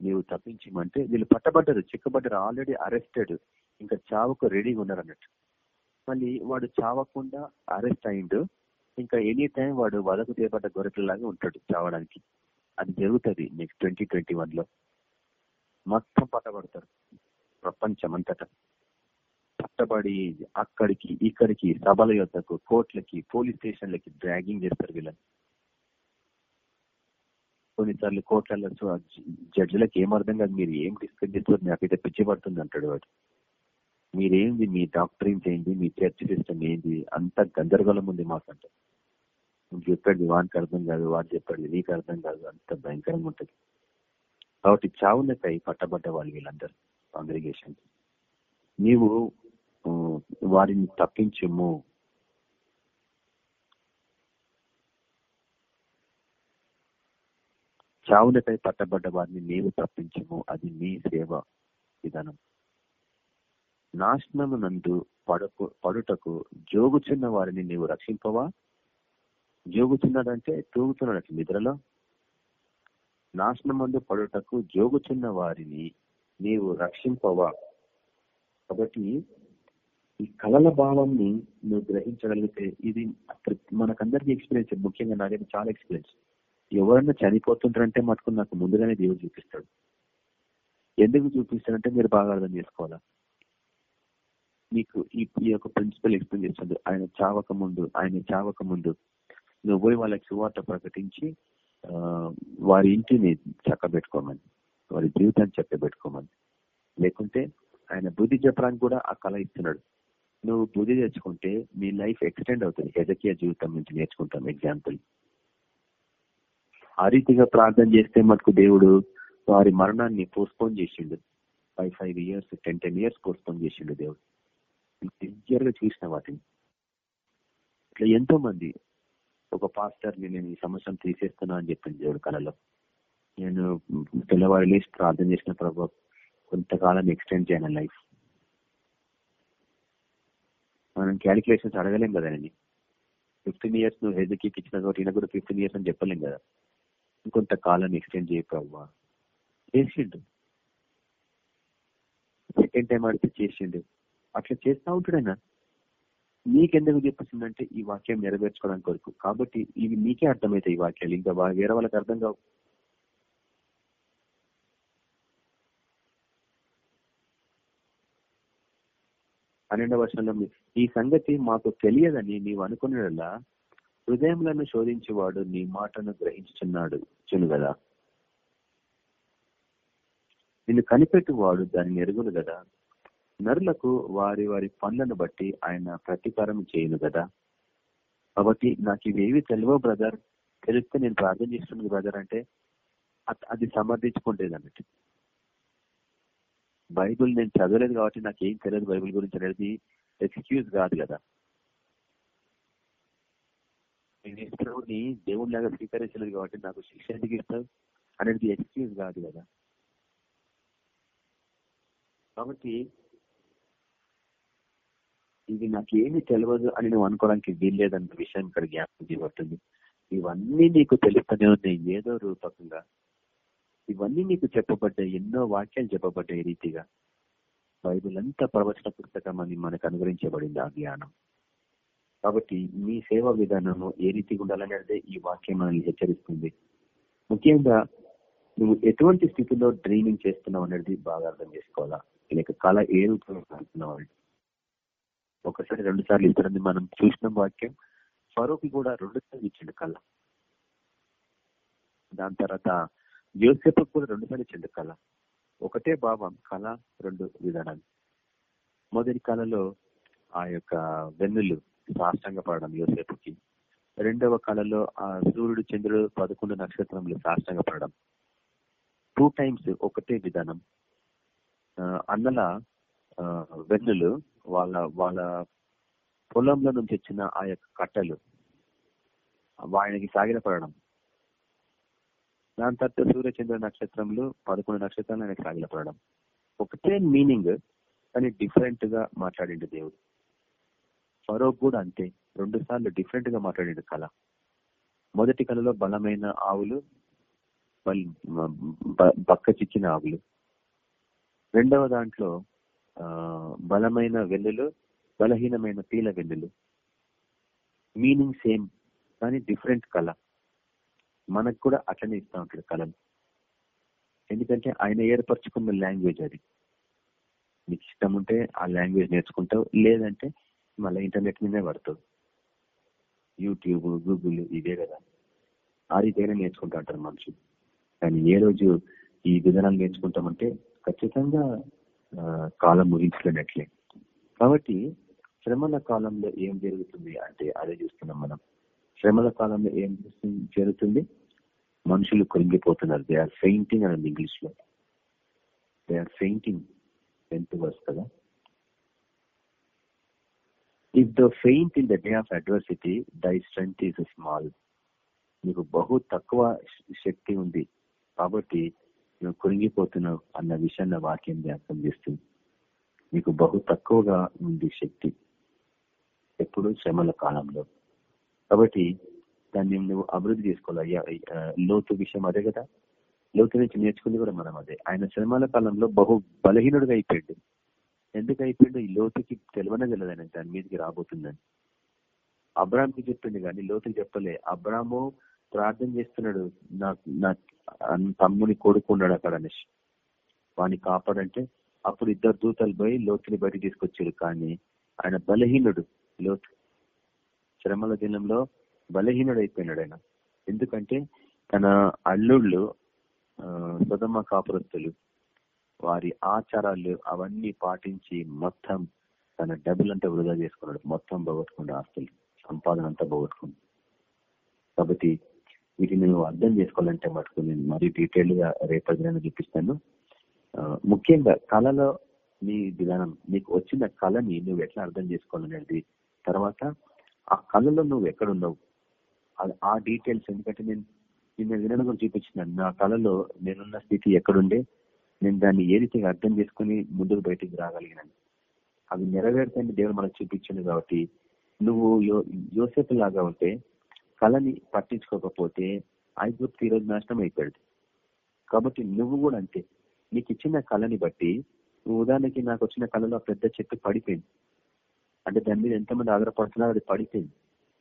నీవు తప్పించమంటే వీళ్ళు పట్టబడ్డారు చిక్కబడ్డారు ఆల్రెడీ అరెస్టెడ్ ఇంకా చావుకు రెడీగా ఉన్నారు అన్నట్టు మళ్ళీ వాడు చావకుండా అరెస్ట్ అయిండు. ఇంకా ఎనీ టైం వాడు వదకు చేపట్ట గొర్రెలాగా ఉంటాడు చావడానికి. అది జరుగుతుంది నెక్స్ట్ ట్వంటీ ట్వంటీ వన్లో మొత్తం పట్టబడతారు. ప్రపంచం అంతటా పట్టబడి అక్కడికి ఇక్కడికి సభల యొద్దకు కోర్టులకి పోలీస్ స్టేషన్లకి డ్రాగింగ్ చేస్తారు వీళ్ళని. కొన్నిసార్లు కోర్టులలో జడ్జిలకు ఏమర్థం కాదు మీరు ఏం డిస్కస్ చేస్తారు నాకైతే పిచ్చి పడుతుంది అంటాడు వాడు. మీరేంది మీ డాక్టరీన్స్ ఏంటి మీ చర్చ్ సిస్టమ్ ఏంటి అంత గందరగోళం ఉంది మాకంటే. నువ్వు చెప్పాడు వానికి అర్థం కాదు వాడు చెప్పాడు నీకు అర్థం కాదు అంత భయంకరంగా ఉంటుంది. కాబట్టి చావునకై పట్టబడ్డ వాళ్ళు వీళ్ళందరూ కాంగ్రిగేషన్. నీవు వారిని తప్పించము. చావులకై పట్టబడ్డ వారిని నీవు తప్పించము అది నీ సేవ విధానం. నాశనము నందు పడకు పడుటకు జోగుచున్న వారిని నీవు రక్షింపవా? జోగుచున్నాడంటే తూగుతున్నాడు నిద్రలో? నాశనమందు పడుటకు జోగుచున్న వారిని నీవు రక్షింపవా? కాబట్టి ఈ కళల భావాన్ని నువ్వు గ్రహించగలిగితే ఇది ప్రతి- మనకందరికీ ఎక్స్పీరియన్స్ ముఖ్యంగా నాకైతే చాలా ఎక్స్పీరియన్స్ ఎవరన్నా చనిపోతుంటారంటే మటుకు నాకు ముందుగానే దేవుడు చూపిస్తాడు. ఎందుకు చూపిస్తాడంటే మీరు బాగా అర్థం చేసుకోవాలా? నీకు ఈ యొక్క ప్రిన్సిపల్ ఎక్స్ప్లెయిన్ చేస్తుంది. ఆయన చావక ముందు ఆయన చావక ముందు నువ్వు పోయి వాళ్ళకి సువార్త ప్రకటించి వారి ఇంటిని చక్కబెట్టుకోమని వారి జీవితాన్ని చక్కబెట్టుకోమని. లేకుంటే ఆయన బుద్ధి చెప్పడానికి కూడా ఆ కళ ఇస్తున్నాడు. నువ్వు బుద్ధి తెచ్చుకుంటే మీ లైఫ్ ఎక్స్టెండ్ అవుతుంది. ఎజకీయ జీవితం నుంచి నేర్చుకుంటాం ఎగ్జాంపుల్. ఆ రీతిగా ప్రార్థన చేస్తే మటుకు దేవుడు వారి మరణాన్ని పోస్ట్పోన్ చేసిండు. Five five years ten ten years postpone చేసిండు దేవుడు. సిన్సియర్ చూసిన వాటిని. ఇట్లా ఎంతో మంది ఒక పాస్టర్ని నేను ఈ సంవత్సరం తీసేస్తున్నా అని చెప్పింది దేవుడు కళలో నేను తెల్లవారు లేచి ప్రార్థన చేసిన ప్రభు కొంతకాలం ఎక్స్టెండ్ చేయను లైఫ్. మనం క్యాలిక్యులేషన్స్ అడగలేం కదా అండి ఫిఫ్టీన్ ఇయర్స్ నువ్వు హెజ్కి ఇచ్చిన కాబట్టి ఈయన కూడా ఫిఫ్టీన్ ఇయర్స్ అని చెప్పలేం కదా. ఇంకొంతకాలం ఎక్స్టెండ్ చేయ ప్రభు. చేసిండు. సెకండ్ టైం అడిగితే చేసిండు. అట్లా చేస్తా ఉంటాడైనా? నీకెందుకు చెప్పేసిందంటే ఈ వాక్యం నెరవేర్చుకోవడానికి కొరకు. కాబట్టి ఇవి నీకే అర్థమవుతాయి ఈ వాక్యాలు. ఇంకా వేరే వాళ్ళకి అర్థం కావు. పన్నెండవ వర్షంలో ఈ సంగతి మాకు తెలియదని నీవు అనుకున్నలా హృదయములను శోధించేవాడు నీ మాటను గ్రహించుచున్నాడు. చెను కదా. నిన్ను కనిపెట్టువాడు దాన్ని ఎరుగును కదా. నరులకు వారి వారి పనులను బట్టి ఆయన ప్రతీకారం చేయను కదా. కాబట్టి నాకు ఇవేవి తెలియవు బ్రదర్ తెలిస్తే నేను ప్రార్థన చేస్తున్నాను బ్రదర్ అంటే అది సమర్థించుకుంటేది అన్నట్టు. బైబిల్ నేను చదవలేదు కాబట్టి నాకు ఏం తెలియదు బైబిల్ గురించి అనేది ఎక్స్క్యూజ్ కాదు కదా. నేను ఇస్తున్నావుని లాగా స్వీకరించలేదు కాబట్టి నాకు శిక్ష ఎందుకు ఇస్తావు అనేది ఎక్స్క్యూజ్ కాదు కదా. కాబట్టి ఇది నాకు ఏమి తెలియదు అని నువ్వు అనుకోవడానికి వీల్లేదన్న విషయం ఇక్కడ జ్ఞాపకం చేయబడుతుంది ఇవన్నీ నీకు తెలుస్తూనే ఉన్నాయి ఏదో రూపకంగా. ఇవన్నీ నీకు చెప్పబడ్డాయి ఎన్నో వాక్యాలు చెప్పబడ్డాయి రీతిగా. బైబిల్ అంతా ప్రవచన పుస్తకం అని మనకు అనుగ్రహించబడింది ఆ జ్ఞానం. కాబట్టి మీ సేవా విధానము ఏ రీతిగా ఉండాలనేది ఈ వాక్యం మనల్ని హెచ్చరిస్తుంది. ముఖ్యంగా నువ్వు ఎటువంటి స్థితిలో డ్రీమింగ్ చేస్తున్నావు అనేది బాగా అర్థం చేసుకోవాలా? లేక కళ ఏ రూపంలో అంటున్నావు అని ఒకసారి రెండు సార్లు ఇతరుని మనం చూసిన వాక్యం. ఫరోకి కూడా రెండు సార్లు ఇచ్చిండు కళ. దాని తర్వాత యోసేపు కూడా రెండు సార్లు ఇచ్చిండు కళ. ఒకటే భావం కళ రెండు విధానాలు. మొదటి కళలో ఆ యొక్క వెన్నులు సాష్టంగా పడడం యోసేపుకి. రెండవ కళలో ఆ సూర్యుడు చంద్రుడు పదకొండు నక్షత్రములు సాష్టంగా పడడం. టూ టైమ్స్ ఒకటే విధానం. ఆ, అన్నల వెన్నులు వాళ్ళ వాళ్ళ పొలంలో నుంచి వచ్చిన ఆ యొక్క కట్టలు ఆయనకి సాగిలపడడం దాని తర్వాత సూర్యచంద్ర నక్షత్రంలో పదకొండు నక్షత్రాలు ఆయనకి సాగిలపడడం ఒకటే మీనింగ్ కానీ డిఫరెంట్గా మాట్లాడిండు దేవుడు. ఫరో కూడా అంతే. రెండు సార్లు డిఫరెంట్గా మాట్లాడిండు కళ. మొదటి కళలో బలమైన ఆవులు బక్క చిక్కిన ఆవులు. రెండవ దాంట్లో బలమైన వెన్నులు బలహీనమైన పీల వెన్నులు మీనింగ్ సేమ్ కానీ డిఫరెంట్ కళ. మనకు కూడా అట్లనే ఇస్తూ ఉంటాడు కళలు. ఎందుకంటే ఆయన ఏర్పరచుకున్న లాంగ్వేజ్ అది. నీకు ఇష్టం ఉంటే ఆ లాంగ్వేజ్ నేర్చుకుంటావు లేదంటే మళ్ళీ ఇంటర్నెట్ మీదే పడతావు. యూట్యూబ్ గూగుల్ ఇదే కదా. ఆ రీతిగానే నేర్చుకుంటా ఉంటారు మనుషులు. కానీ ఏ రోజు ఈ విధానాలు నేర్చుకుంటామంటే ఖచ్చితంగా కాలం ముగించలేనట్లే. కాబట్టి శ్రమల కాలంలో ఏం జరుగుతుంది అంటే అదే చూస్తున్నాం మనం. శ్రమల కాలంలో ఏం జరుగుతుంది- మనుషులు కృంగిపోతున్నారు. దే ఆర్ ఫెయింటింగ్ అని ఇంగ్లీష్లో. They are fainting tenth verse కదా. If the faint in the day of adversity thy strength is small నీకు బహు తక్కువ శక్తి ఉంది. కాబట్టి నువ్వు కురింగిపోతున్నావు అన్న విషయాన్ని వాక్యం జ్ఞాపకం చేస్తుంది. నీకు బహు తక్కువగా ఉంది శక్తి ఎప్పుడు శ్రమల కాలంలో. కాబట్టి దాన్ని నువ్వు అభివృద్ధి చేసుకోవాలి. అయ్యా లోతు విషయం అదే కదా? లోతు నుంచి నేర్చుకుంది కూడా మనం అదే. ఆయన శ్రమల కాలంలో బహు బలహీనుడిగా అయిపోయాడు. ఎందుకు అయిపోయాడు? ఈ లోతుకి తెలివనే తెలియదు ఆయన. దాని మీదకి రాబోతుందని. అబ్రామ్కి చెప్పింది కానీ లోతుకి చెప్పలే. అబ్రాము ప్రార్థన చేస్తున్నాడు. నాకు నా తమ్ముని కొడుకున్నాడు అక్కడ అనేసి వాడిని కాపాడంటే అప్పుడు ఇద్దరు దూతలు పోయి లోతుని బయట తీసుకొచ్చారు. కానీ ఆయన బలహీనుడు లోతు. శ్రమల దినంలో బలహీనుడు అయిపోయినాడు ఆయన. ఎందుకంటే తన అల్లుళ్ళు ఆ, సుధమ కాపురస్తులు వారి ఆచారాలు అవన్నీ పాటించి మొత్తం తన డబ్బులు అంతా వృధా చేసుకున్నాడు. మొత్తం పోగొట్టుకున్నాడు. ఆస్తులు సంపాదన అంతా పోగొట్టుకుంది కాబట్టి వీటిని నువ్వు అర్థం చేసుకోవాలంటే మటుకు నేను మరీ డీటెయిల్గా రేపటి చూపిస్తాను ముఖ్యంగా కళలో నీ విధానం నీకు వచ్చిన కళని నువ్వు ఎట్లా అర్థం చేసుకోవాలనేది తర్వాత ఆ కళలో నువ్వు ఎక్కడున్నావు? ఆ- ఆ డీటెయిల్స్ ఎందుకంటే నేను నిన్న వినడం కూడా చూపించినాను నా కళలో నేనున్న స్థితి ఎక్కడుండే నేను దాన్ని ఏ రీతిగా అర్థం చేసుకుని ముందుకు బయటికి రాగలిగినాను. అవి నెరవేరుతాయని దేవుడు మనకు చూపించింది కాబట్టి నువ్వు యో- యోసేపు లాగా ఉంటే కళని పట్టించుకోకపోతే ఐగుప్తు ఈరోజు నాశనం అయిపోయింది కాబట్టి నువ్వు కూడా అంతే. నీకు ఇచ్చిన కళని బట్టి నువ్వు ఉదాహరణకి నాకు వచ్చిన కళలో పెద్ద చెట్టు పడిపోయింది. అంటే దాని మీద ఎంతమంది ఆధారపడుతున్నారో అది పడిపోయింది.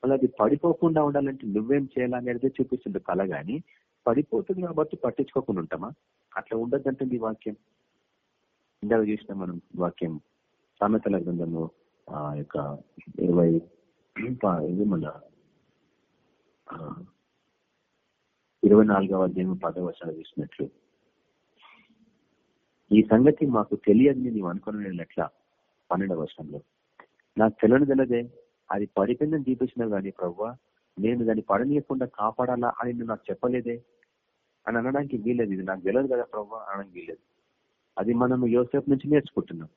మళ్ళీ అది పడిపోకుండా ఉండాలంటే నువ్వేం చేయాలనేది చూపిస్తుంది కళ గాని పడిపోతుంది కాబట్టి పట్టించుకోకుండా ఉంటామా? అట్లా ఉండద్దంటుంది ఈ వాక్యం. ఇందాక చూసిన మనం వాక్యం సామెతల గ్రంథము ఆ యొక్క ఇరవై ఇది మన ఇరవై నాలుగవ అధ్యాయం పదవ వర్షాలు చూసినట్లు. ఈ సంగతి మాకు తెలియదని నీవు అనుకుని ఎట్లా? పన్నెండవ వర్షంలో నాకు తెలియని అది పడిపోయిందని చూపించినావు కానీ ప్రవ్వా నేను దాన్ని పడనీయకుండా కాపాడాలా అని నువ్వు నాకు చెప్పలేదే? అని అనడానికి వీలేదు ఇది నాకు తెలియదు కదా ప్రవ్వా అనడానికి వీలేదు అది మనం యోసేపు నుంచి నేర్చుకుంటున్నాం.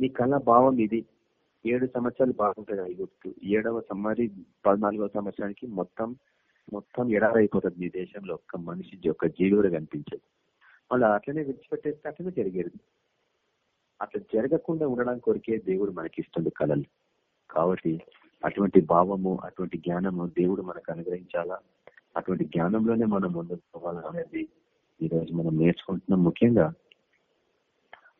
ఈ కళ భావం ఇది. ఏడు సంవత్సరాలు బాగుంటుంది ఐగుప్తు ఏడవ సమ్మరి పద్నాలుగవ సంవత్సరానికి మొత్తం మొత్తం ఎడారైపోతుంది మీ దేశంలో ఒక్క మనిషి ఒక్క జీవి కూడా కనిపించదు. మళ్ళీ అట్లనే విడిచిపెట్టేస్తే అట్లనే జరిగేది. అట్లా జరగకుండా ఉండడానికి కొరికే దేవుడు మనకి ఇస్తుంది కళలు. కాబట్టి అటువంటి భావము అటువంటి జ్ఞానము దేవుడు మనకు అనుగ్రహించాలా? అటువంటి జ్ఞానంలోనే మనం ముందుకు పోవాలనేది ఈరోజు మనం నేర్చుకుంటున్నాం. ముఖ్యంగా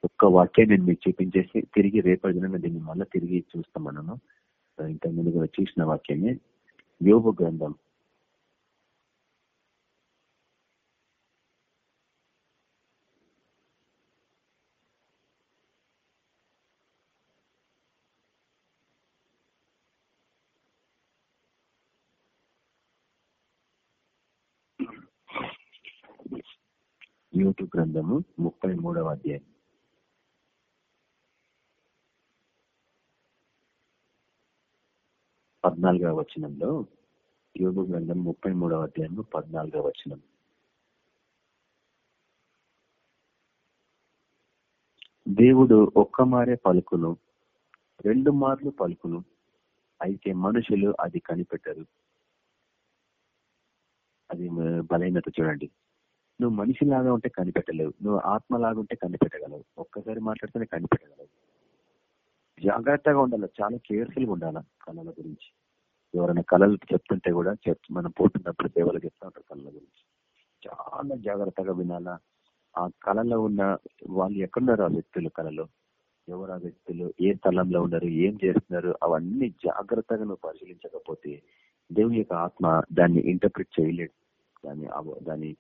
ఒక్క వాక్యం నేను మీకు చూపించేసి తిరిగి రేపటి దిన దీన్ని మళ్ళీ తిరిగి చూస్తాం మనము. ఇంతకు ముందుగా చూసిన వాక్యమే. యోగు గ్రంథం. యూట్యూబ్ గ్రంథము ముప్పై మూడవ అధ్యాయం. పద్నాలుగవ వచనంలో యోగు గ్రంథం ముప్పై మూడవ అధ్యాయము పద్నాలుగవ వచనం. దేవుడు ఒక్క మారే పలుకును రెండు మార్లు పలుకును అయితే మనుషులు అది కనిపెట్టరు. అది బలహీనత చూడండి. నువ్వు మనిషిలాగా ఉంటే కనిపెట్టలేవు నువ్వు ఆత్మలాగా ఉంటే కనిపెట్టగలవు ఒక్కసారి మాట్లాడితేనే కనిపెట్టగలవు. జాగ్రత్తగా ఉండాలి చాలా కేర్ఫుల్గా ఉండాలి కళల గురించి. ఎవరైనా కళలు చెప్తుంటే కూడా చెప్తు మనం పోతున్నప్పుడు సేవలు చెప్తా ఉంటారు కళల గురించి. చాలా జాగ్రత్తగా వినాలా. ఆ కళలో ఉన్న వాళ్ళు ఎక్కడున్నారు ఆ వ్యక్తులు కళలో? ఎవరు ఆ వ్యక్తులు? ఏ స్థలంలో ఉన్నారు? ఏం చేస్తున్నారు? అవన్నీ జాగ్రత్తగా నువ్వు పరిశీలించకపోతే దేవుని యొక్క ఆత్మ దాన్ని ఇంటర్ప్రిట్ చేయలేడు. దాన్ని అవ- దాన్ని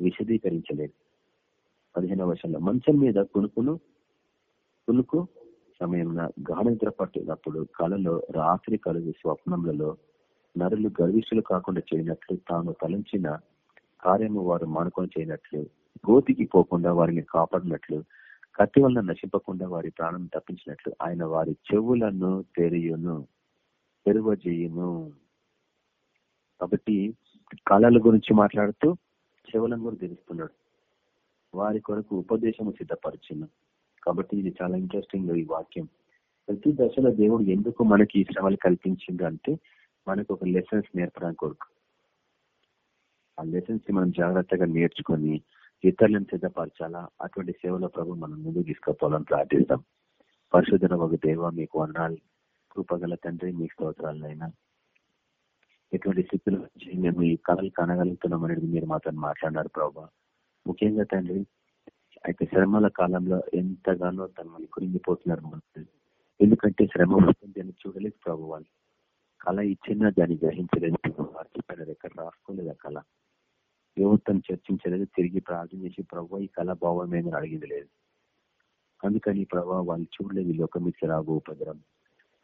విశదీకరించలేదు పదిహేనవ వర్షంలో మంచం మీద కునుకును కునుకు సమయంలో గాఢ పట్టినప్పుడు కళలో రాత్రి కలుగు స్వప్నములలో నరులు గర్విష్యులు కాకుండా చేయనట్లు తాను తలంచిన కార్యము వారు మానుకొని చేయనట్లు గోతికి పోకుండా వారిని కాపాడినట్లు కత్తి వలన నశింపకుండా వారి ప్రాణం తప్పించినట్లు ఆయన వారి చెవులను తెరియును తెరువజేయును. కాబట్టి కళల గురించి మాట్లాడుతూ చెవులను కూడా తెలుస్తున్నాడు వారి కొరకు ఉపదేశము సిద్ధపరిచిన. కాబట్టి ఇది చాలా ఇంట్రెస్టింగ్ ఈ వాక్యం. ప్రతి దశలో దేవుడు ఎందుకు మనకి ఈ శ్రమలు కల్పించిండు అంటే మనకు ఒక లెసన్స్ నేర్పడానికి కొరకు. ఆ లెసన్స్ని మనం జాగ్రత్తగా నేర్చుకొని ఇతరులను సిద్ధపరచాలా? అటువంటి సేవలో ప్రభు మనం ముందుకు తీసుకుపోవాలని ప్రార్థిస్తాం. పరిశుధన ఒక దేవ మీకు వందనాలు. కృపగల తండ్రి మీ స్తోత్రాలైనా ఎటువంటి స్థితిలో నుంచి మేము ఈ కళలు కనగలుగుతున్నాం అనేది మీరు మాతో మాట్లాడినారు ప్రభావ ముఖ్యంగా తండ్రి అయితే శ్రమల కాలంలో ఎంతగానో తను మనం కురింగిపోతున్నారు మనసు. ఎందుకంటే శ్రమ వస్తుంది అని చూడలేదు ప్రభు వాళ్ళు. కళ ఇచ్చినా దాన్ని గ్రహించలేదు వారు. చెప్పారు ఎక్కడ రాసుకోలేదు ఆ కళ. యువతను చర్చించలేదు తిరిగి ప్రార్థన చేసి ప్రభు ఈ కళ భావమేమని అడిగింది లేదు. అందుకని ప్రభావ వాళ్ళు చూడలేదు ఈ లోకం రాబో ఉపద్రం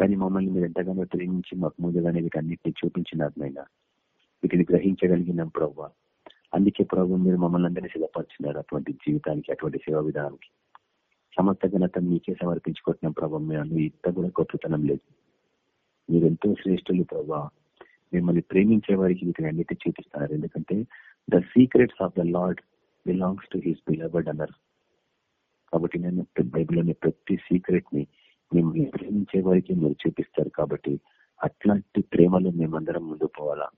కానీ మమ్మల్ని మీరు ఎంతగానో ప్రేమించి మాకు ముందుగానే వీటి అన్నింటినీ చూపించినారు నైనా వీటిని గ్రహించగలిగినాం ప్రభావ అందుకే ప్రభు మీరు మమ్మల్ని అందరినీ సిద్ధపరిచినారు అటువంటి జీవితానికి అటువంటి సేవా విధానానికి. సమస్త ఘనత మీకే సమర్పించుకుంటున్నాం ప్రభావ మేము ఇంత కూడా గొప్పతనం లేదు. మీరు ఎంతో శ్రేష్ఠులు ప్రభా. మిమ్మల్ని ప్రేమించే వారికి వీటిని అన్నిటి చూపిస్తున్నారు. ఎందుకంటే the secrets of the lord belongs to his beloved అన్నారు కాబట్టి నేను బైబిల్లోని ప్రతి సీక్రెట్ని మిమ్మల్ని ప్రేమించే వారికి మీరు చూపిస్తారు. కాబట్టి అట్లాంటి ప్రేమలో మేమందరం ముందు పోవాలా?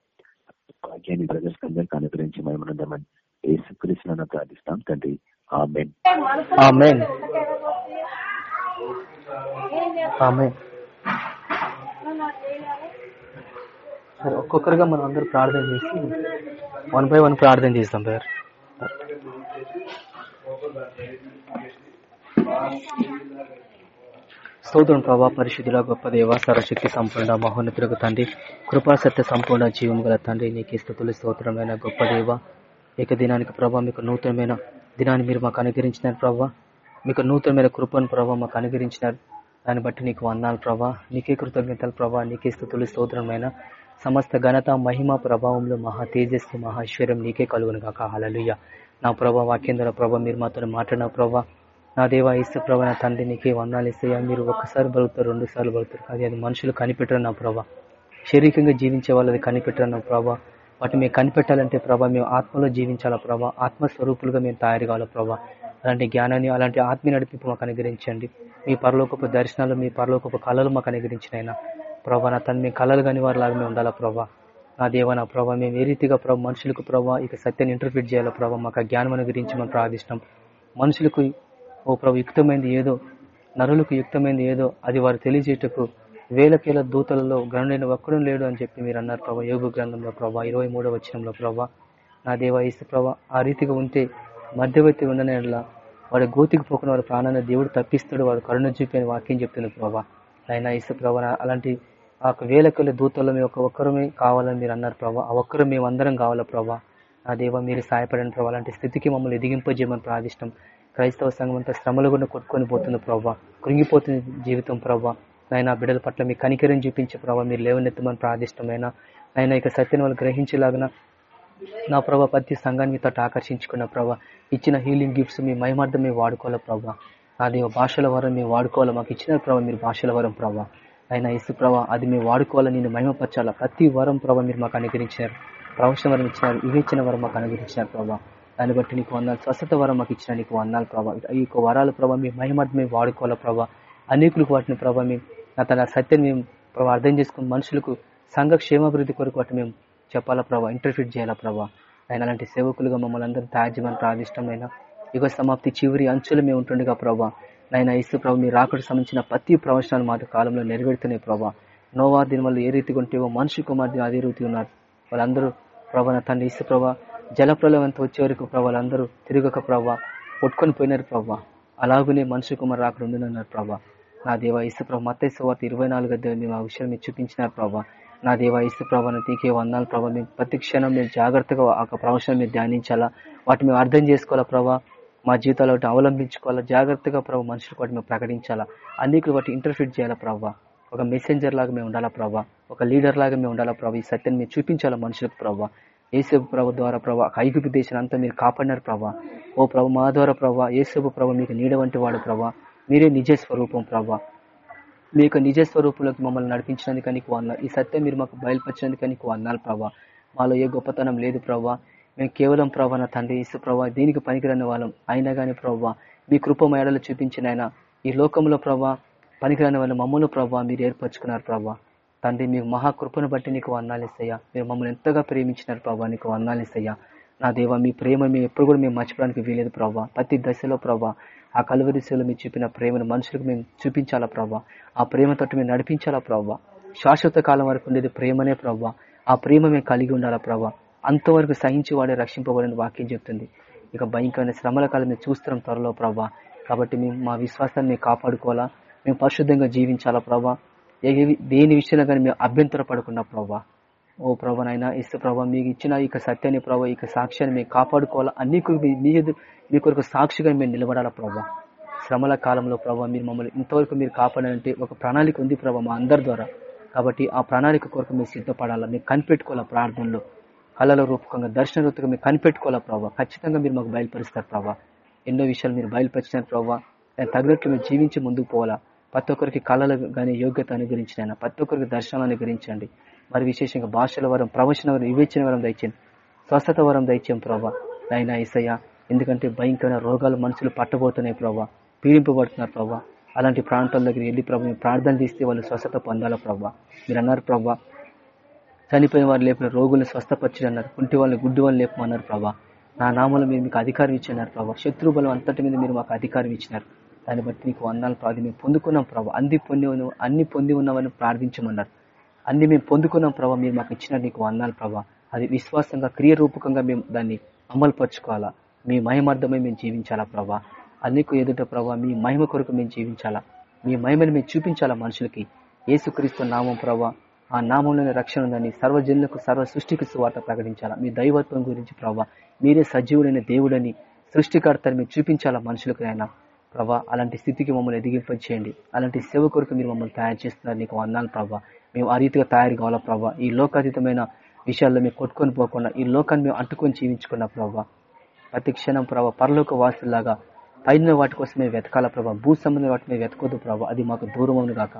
భాగ్యాన్ని బ్రదర్స్ అందరికి అనుగ్రహించి మేమనందమని ఏసుక్రీస్తున్న ప్రార్థిస్తాం. తండ్రి ఆమెన్. ఆమేన్. ఆమేన్. సరే ఒక్కొక్కరుగా మనం అందరూ ప్రార్థన చేసి వన్ బై వన్ ప్రార్థన చేస్తాం సార్. స్తోత్రం ప్రభా పరిశుద్ధుల గొప్ప దేవ సర్వశక్తి సంపూర్ణ మహోన్నతులకు తండ్రి కృపా సత్య సంపూర్ణ జీవం గల తండ్రి నీకు స్థుతులు స్తోత్రమైన గొప్ప దేవ. ఏక దినానికి ప్రభా మీకు నూతనమైన దినాన్ని మీరు మాకు అనుగ్రహించినారు ప్రభా. మీకు నూతనమైన కృపను ప్రభా మాకు అనుగ్రహించినారు. దాన్ని బట్టి నీకు వందాలు ప్రభా. నీకే కృతజ్ఞతలు ప్రభా. నీకే స్థుతులు స్తోత్రమైన సమస్త ఘనత మహిమ ప్రభావంలో మహా తేజస్సు మహేశ్వర్యం నీకే కలుగును కాక హలలుయ్య నా ప్రభా వాక్యం ద్వారా ప్రభా మీరు మాతో మాట్లాడిన ప్రభా. నా దేవా ఇస్తే ప్రభా నా తండ్రి నీకే వందాలు ఇస్తాయా మీరు ఒక్కసారి బలుగుతారు రెండు సార్లు బలుగుతారు. కానీ అది మనుషులు కనిపెట్టరు నా ప్రభా. శారీరకంగా జీవించే వాళ్ళది కనిపెట్టరు నా ప్రభా. వాటిని మేము కనిపెట్టాలంటే ప్రభా మేము ఆత్మలో జీవించాలా ప్రభా? ఆత్మ స్వరూపులుగా మేము తయారు కావాలా ప్రభా? అలాంటి జ్ఞానాన్ని అలాంటి ఆత్మీయ నడిపింపు మాకు అనుగ్రహించండి. మీ పరలోకపు దర్శనాలు మీ పరలోకపు కళలు మాకు అనుగ్రహించినైనా ప్రభా నా తను మీ కళలు కాని వారిలాగా మేము ఉండాలా ప్రభా? నా దేవ నా ప్రభా మేము ఏ రీతిగా ప్రభా మనుషులకు ప్రభా ఇక సత్యాన్ని ఇంటర్ప్రిట్ చేయాలా ప్రభా? మాకు ఆ జ్ఞానం అనుగ్రహించి మనం ప్రార్థిష్టం మనుషులకు ఓ ప్రభు యుక్తమైంది ఏదో నరులకు యుక్తమైంది ఏదో అది వారు తెలియజేటకు వేలకేల దూతలలో గణుడైన ఒక్కడు లేడు అని చెప్పి మీరు అన్నారు ప్రభా. యోగు గ్రంథంలో ప్రభా ఇరవై మూడో వచ్చినంలో ప్రభా నా దేవ ఇసు ప్రభా ఆ రీతిగా ఉంటే మధ్యవర్తి ఉండనేలా వాడు గోతికి పోకున్న వారి ప్రాణాన్ని దేవుడు తప్పిస్తాడు వాడు కరుణ చూపి అని వాక్యం చెప్తున్నారు ప్రభా. అయినా ఇసు ప్రభా అలాంటి ఆ వేలకేల దూతల్లో మేము ఒక ఒక్కరమే కావాలని మీరు అన్నారు ప్రభా. ఆ ఒక్కరు మేము అందరం కావాలా ప్రభా. నా దేవ మీరు సాయపడని ప్రభా. అలాంటి స్థితికి మమ్మల్ని ఎదిగింపజేయమని ప్రార్థిష్టం. క్రైస్తవ సంఘం అంతా శ్రమలు కూడా కొట్టుకొని పోతుంది ప్రభా కృంగిపోతుంది జీవితం ప్రభా నాయన బిడ్డల పట్ల మీ కనికరం చూపించే ప్రభావ మీరు లేవనెత్తమని ప్రార్థిష్టమైన ఆయన ఇక సత్యం వాళ్ళు గ్రహించేలాగిన నా ప్రభా ప్రతి సంఘాన్ని మీతో ఆకర్షించుకున్న ప్రభా ఇచ్చిన హీలింగ్ గిఫ్ట్స్ మీ మహిమార్థం మేము వాడుకోవాలి ప్రభా అది భాషల వరం మేము వాడుకోవాలి? మాకు ఇచ్చిన ప్రభావ మీరు భాషల వరం ప్రభా ఆయన ఇసు ప్రభా అది మేము వాడుకోవాలని నేను మహిమపరచాలా? ప్రతి వరం ప్రభావ మీరు మాకు అనుగ్రహించారు. ప్రవచన వరం ఇచ్చినారు. వివేచన వరం మాకు అనుగ్రహించినారు ప్రభా దాన్ని బట్టి నీకు వందాలు స్వస్థత వరం మాకు ఇచ్చిన నీకు వందాలు ప్రభావ ఈ యొక్క వరాల ప్రభావ మీ మహిమార్థం మేము వాడుకోవాలా ప్రభా. అనేకులకు వాటిని ప్రభావ మేము నా తన సత్యం మేము ప్రభావ అర్థం చేసుకుని మనుషులకు సంఘ క్షేమాభివృద్ధి కొరకు వాటిని మేము చెప్పాలా ప్రభావ ఇంటర్ఫీట్ చేయాలా ప్రభావ ఆయన అలాంటి సేవకులుగా మమ్మల్ని అందరూ తాజ్యమని ప్రాదిష్టమైన యుగ సమాప్తి చివరి అంచులు మేము ఉంటుండగా ప్రభా నాయన ఇసు ప్రభు మీరు రాకుడు సంబంధించిన ప్రతి ప్రవచనాలు మా కాలంలో నెరవేరుతున్నాయి ప్రభా. నోవా దీని వల్ల ఏ రీతిగా ఉంటేవో మనిషి కుమార్ అదే రీతి ఉన్నారు. వాళ్ళందరూ ప్రభా నా తండ్రి ఇసు ప్రభా జలప్రలయం అంతా వచ్చే వరకు ప్రభావ అందరూ తిరగక ప్రభా కొట్టుకొని పోయినారు ప్రభా. అలాగనే మనిషి రాక రాకడ ఉండినన్నారు ప్రభా. నా దేవ ఇసు ప్రభా వార్త ఇరవై నాలుగు అధ్యాయం మేము ఆ విషయాన్ని మీరు చూపించినారు ప్రభా. నా దేవ ఇసు ప్రభాని తీకే వందాలు ప్రభావ మేము ప్రతి క్షణం మేము జాగ్రత్తగా ఆ ప్రవచనం మీరు ధ్యానించాలా? వాటి మేము అర్థం చేసుకోవాలా ప్రభా? మా జీవితాలు వాటిని అవలంబించుకోవాలా? జాగ్రత్తగా ప్రభావ మనుషులకు వాటిని మేము ప్రకటించాలా? అందుకు వాటి ఇంటర్ఫీట్ చేయాలా ప్రభావ ఒక మెసెంజర్ లాగా మేము ఉండాలా ప్రభా? ఒక లీడర్ లాగా మేము ఉండాలా ప్రభా? ఈ సత్యాన్ని మీరు చూపించాలా మనుషులకు ప్రభావ ఏసేపు ప్రభు ద్వారా ప్రభా ఐగుప్తు దేశాన్ని అంతా మీరు కాపాడినారు ప్రభా. ఓ ప్రభు మా ద్వారా ప్రభా ఏసేపు ప్రభు మీకు నీడ వంటి వాడు ప్రభా. మీరే నిజ స్వరూపం ప్రభా. మీ యొక్క నిజ స్వరూపంలోకి మమ్మల్ని నడిపించినందుకు నీకు ఈ సత్యం మీరు మాకు బయలుపరిచినందుకు నీకు వందాలు ప్రభా. మాలో ఏ గొప్పతనం లేదు ప్రభా. మేము కేవలం ప్రభా నా తండ్రి ఇసు ప్రభా దీనికి పనికిరాని వాళ్ళం. అయినా కానీ ప్రభా మీ కృప మేడలు చూపించిన ఆయన. ఈ లోకంలో ప్రభా పనికిరాని వాళ్ళు మమ్మల్ని ప్రభా మీరు ఏర్పరచుకున్నారు ప్రభా. తండ్రి మీ మహాకృపను బట్టి నీకు వందాలిస్తయ్యా మీరు మమ్మల్ని ఎంతగా ప్రేమించినారు ప్రభా నీకు వందాలిస్తయ్యా నా దేవ మీ ప్రేమ మేము ఎప్పుడు కూడా మేము మర్చిపోవడానికి వీలేదు ప్రభా. ప్రతి దశలో ప్రభా ఆ కలువరిశలో మీరు చూపిన ప్రేమను మనుషులకు మేము చూపించాలా ప్రభా? ఆ ప్రేమతో మేము నడిపించాలా ప్రభా? శాశ్వత కాలం వరకు ఉండేది ప్రేమనే ప్రభా. ఆ ప్రేమ మేము కలిగి ఉండాలా ప్రభా? అంతవరకు సహించి వాడే రక్షింపబడిన వాక్యం చెప్తుంది. ఇక భయంకరమైన శ్రమల కాలం మేము చూస్తున్నాం త్వరలో ప్రభా. కాబట్టి మేము మా విశ్వాసాన్ని మేము కాపాడుకోవాలా? మేము పరిశుద్ధంగా జీవించాలా ప్రభా? దేని విషయంలో కానీ మేము అభ్యంతర పడకుండా ప్రభా ఓ ప్రభా నైనా ఇస్తే ప్రభా మీకు ఇచ్చిన ఇక సత్యాన్ని ప్రభా ఇక సాక్ష్యాన్ని మేము కాపాడుకోవాలా? అన్ని మీ- మీ కొరకు సాక్షిగా మేము నిలబడాలా ప్రభా శ్రమల కాలంలో ప్రభా మీరు మమ్మల్ని ఇంతవరకు మీరు కాపాడాలంటే ఒక ప్రణాళిక ఉంది ప్రభా మా అందరి ద్వారా. కాబట్టి ఆ ప్రణాళిక కొరకు మీరు సిద్ధపడాలా మీరు కనిపెట్టుకోవాలా ప్రార్థనలో. కళల రూపకంగా దర్శన రూపంగా మీరు కనిపెట్టుకోవాలా ప్రభావ ఖచ్చితంగా మీరు మాకు బయలుపరుస్తారు ప్రభావ ఎన్నో విషయాలు మీరు బయలుపరిచినారు ప్రభావ దానికి తగినట్లు మేము జీవించి ముందుకు పోవాలా. ప్రతి ఒక్కరికి కళలు కానీ యోగ్యత అనుగ్రహించిన ప్రతి ఒక్కరికి దర్శనాలు అనుగ్రహించండి. మరి విశేషంగా భాషల వరం ప్రవచన వరం వివేచన వరం దయచేయండి. స్వస్థత వరం దయచేయం ప్రభా. నాయన ఈసయ్య ఎందుకంటే భయంకరమైన రోగాలు మనుషులు పట్టబోతున్నాయి ప్రభా. పీడింపబడుతున్నారు ప్రభా. అలాంటి ప్రాంతాల దగ్గర వెళ్ళి ప్రభావం ప్రార్థన చేస్తే వాళ్ళు స్వస్థత పొందాలా ప్రభా. మీరు అన్నారు ప్రభా. చనిపోయిన వారు లేపిన రోగులను స్వస్థపరిచి అన్నారు. కుంటి వాళ్ళని గుడ్డి వాళ్ళని లేపమన్నారు ప్రభా. నా నామంలో మీరు మీకు అధికారం ఇచ్చినారు ప్రభా. శత్రు బలం అంతటి మీద మీరు మాకు అధికారం ఇచ్చినారు. దాన్ని బట్టి నీకు వందాలు ప్రార్థన మేము పొందుకున్నాం ప్రభా. అన్ని పొంది ఉన్న- అన్ని పొంది ఉన్నామని ప్రార్థించమన్నారు. అన్ని మేము పొందుకున్నాం ప్రభావ మీరు మాకు ఇచ్చిన నీకు వందాలు ప్రభావ అది విశ్వాసంగా క్రియరూపకంగా మేము దాన్ని అమలు పరుచుకోవాలా మీ మహిమార్థమై మేము జీవించాలా ప్రభా. అన్నికు ఎదుట ప్రభా మీ మహిమ కొరకు మేము జీవించాలా. మీ మహిమను మేము చూపించాలా మనుషులకి. ఏసుక్రీస్తు నామం ప్రభా ఆ నామంలోనే రక్షణ ఉందని సర్వజనులకు సర్వ సృష్టికి సువార్త ప్రకటించాలా. మీ దైవత్వం గురించి ప్రభా మీరే సజీవుడైన దేవుడని సృష్టికర్తని మీరు చూపించాలా మనుషులకు అయినా ప్రభా అలాంటి స్థితికి మమ్మల్ని ఎదిగింపచేయండి అలాంటి సేవ కొరకు మీరు మమ్మల్ని తయారు చేస్తున్నారు నీకు వందాలు ప్రభా. మేము ఆ రీతిగా తయారు కావాలా ప్రభా. ఈ లోకాతీతమైన విషయాల్లో మేము కొట్టుకొని పోకుండా ఈ లోకాన్ని మేము అంటుకొని జీవించుకున్న ప్రభా. ప్రతి క్షణం ప్రభా పరలోక వాసులాగా పైన వాటి కోసమే వెతకాల ప్రభా. భూ సంబంధమైన వాటి మీద వెతకొద్దు ప్రభా. అది మాకు దూరం అవును గాక.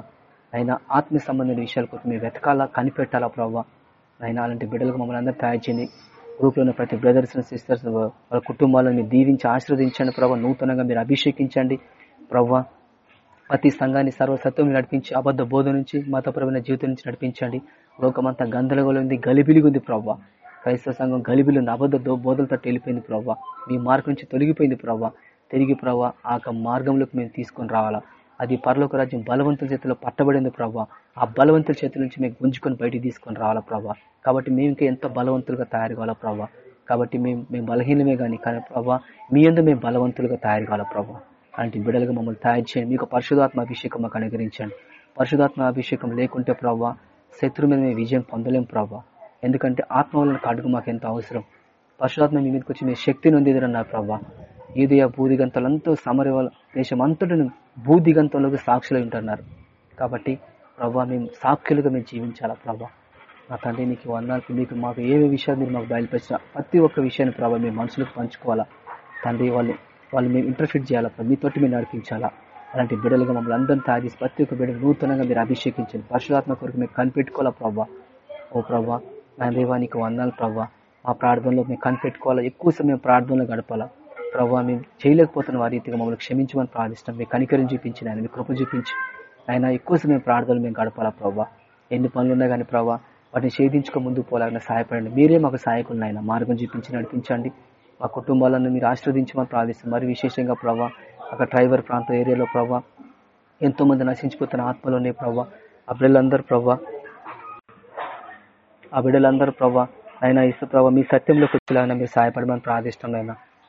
అయినా ఆత్మ సంబంధమైన విషయాల కోసం మేము వెతకాలా కనిపెట్టాలా ప్రభా. అయినా అలాంటి బిడ్డలకు మమ్మల్ని అందరూ తయారు చేయండి. గ్రూప్లో ఉన్న ప్రతి బ్రదర్స్ సిస్టర్స్ వాళ్ళ కుటుంబాలను మీరు దీవించి ఆశీర్వదించండి ప్రభా. నూతనంగా మీరు అభిషేకించండి ప్రభా. ప్రతి సంఘాన్ని సర్వసత్వం నడిపించి అబద్ధ బోధ నుంచి మతపరమైన జీవితం నుంచి నడిపించండి. లోకమంతా గందరగోళం ఉంది గలిబిలిగా ఉంది ప్రవ్వ క్రైస్తవ సంఘం గలిబిలి ఉంది అబద్ధ బోధలతో వెళ్ళిపోయింది ప్రభా. మీ మార్గం నుంచి తొలగిపోయింది ప్రవ్వ తిరిగి ప్రభా ఆ యొక్క మార్గంలోకి మేము తీసుకొని రావాలా. అది పరలోక రాజ్యం బలవంతుల చేతిలో పట్టబడింది ప్రభావ ఆ బలవంతుల చేతుల నుంచి మేము గుంజుకొని బయటికి తీసుకొని రావాలా ప్రభావ కాబట్టి మేము ఇంకా ఎంత బలవంతులుగా తయారు కావాలా ప్రభావ కాబట్టి మేము మేము బలహీనమే కానీ కానీ ప్రభావ మీ అందు మేము బలవంతులుగా తయారు కావాలా ప్రభావ అలాంటి బిడలుగా మమ్మల్ని తయారు చేయండి. మీకు పరిశుధాత్మ అభిషేకం మాకు అనుగ్రహించండి. పరిశుధాత్మ అభిషేకం లేకుంటే ప్రభా శత్రు మీద మేము విజయం పొందలేం ప్రభావ ఎందుకంటే ఆత్మ వలన కడుగు మాకు ఎంత అవసరం. పరశురాత్మ మీ మీదకి వచ్చి మీ శక్తిని పొందిదరన్నారు ప్రభా. ఈదయ భూదిగంతలంతా సమరవల దేశం అంతటిని భూదిగంతంలోకి సాక్షులై ఉంటున్నారు. కాబట్టి ప్రభా మేము సాక్షులుగా మేము జీవించాలా ప్రభా? నా తండ్రి నీకు వందాలకు మీకు మాకు ఏ విషయాలు మీరు మాకు బయలుపరిచిన ప్రతి ఒక్క విషయాన్ని ప్రభావ మేము మనుషులకు పంచుకోవాలా? తండ్రి వాళ్ళు వాళ్ళు మేము ఇంటర్ఫిట్ చేయాలా మీతోటి మేము నడిపించాలా? అలాంటి బిడ్డలుగా మమ్మల్ని అందరం తయారు ప్రతి ఒక్క బిడ్డ నూతనంగా మీరు అభిషేకించండి. పరిశుధాత్మ కొరకు మేము కనిపెట్టుకోవాలా ప్రభా? ఓ ప్రభా నా దేవా నీకు వందాలు ప్రభా. మా ప్రార్థనలో మేము కనిపెట్టుకోవాలా? ఎక్కువ సమయం ప్రార్థనలో గడపాలా? ప్రభా మేము చేయలేకపోతున్న వారి రీతిగా మమ్మల్ని క్షమించమని ప్రార్థిస్తాం మీ కనికరం చూపించిన ఆయన మీ కృప చూపించి. ఆయన ఎక్కువ సమయం ప్రార్థనలు మేము గడపాలా ప్రభా? ఎన్ని పనులు ఉన్నా కానీ ప్రభావ వాటిని ఛేదించుకో ముందుకు పోలాగా సహాయపడండి. మీరే మాకు సహాయకులు ఆయన మార్గం చూపించి నడిపించండి. మా కుటుంబాలను మీరు ఆశీర్వదించమని ప్రార్థిస్తాం మరి విశేషంగా ప్రభా అక్కడ డ్రైవర్ ప్రాంత ఏరియాలో ప్రభావ ఎంతోమంది నశించిపోతున్న ఆత్మలోనే ప్రభావ ఆ బిడ్డలందరూ ప్రభావ ఆ బిడ్డలందరూ ప్రభావ అయినా ఇసు ప్రభా మీ సత్యంలోకి వచ్చేలాగా మీరు సహాయపడమని ప్రార్థిస్తాం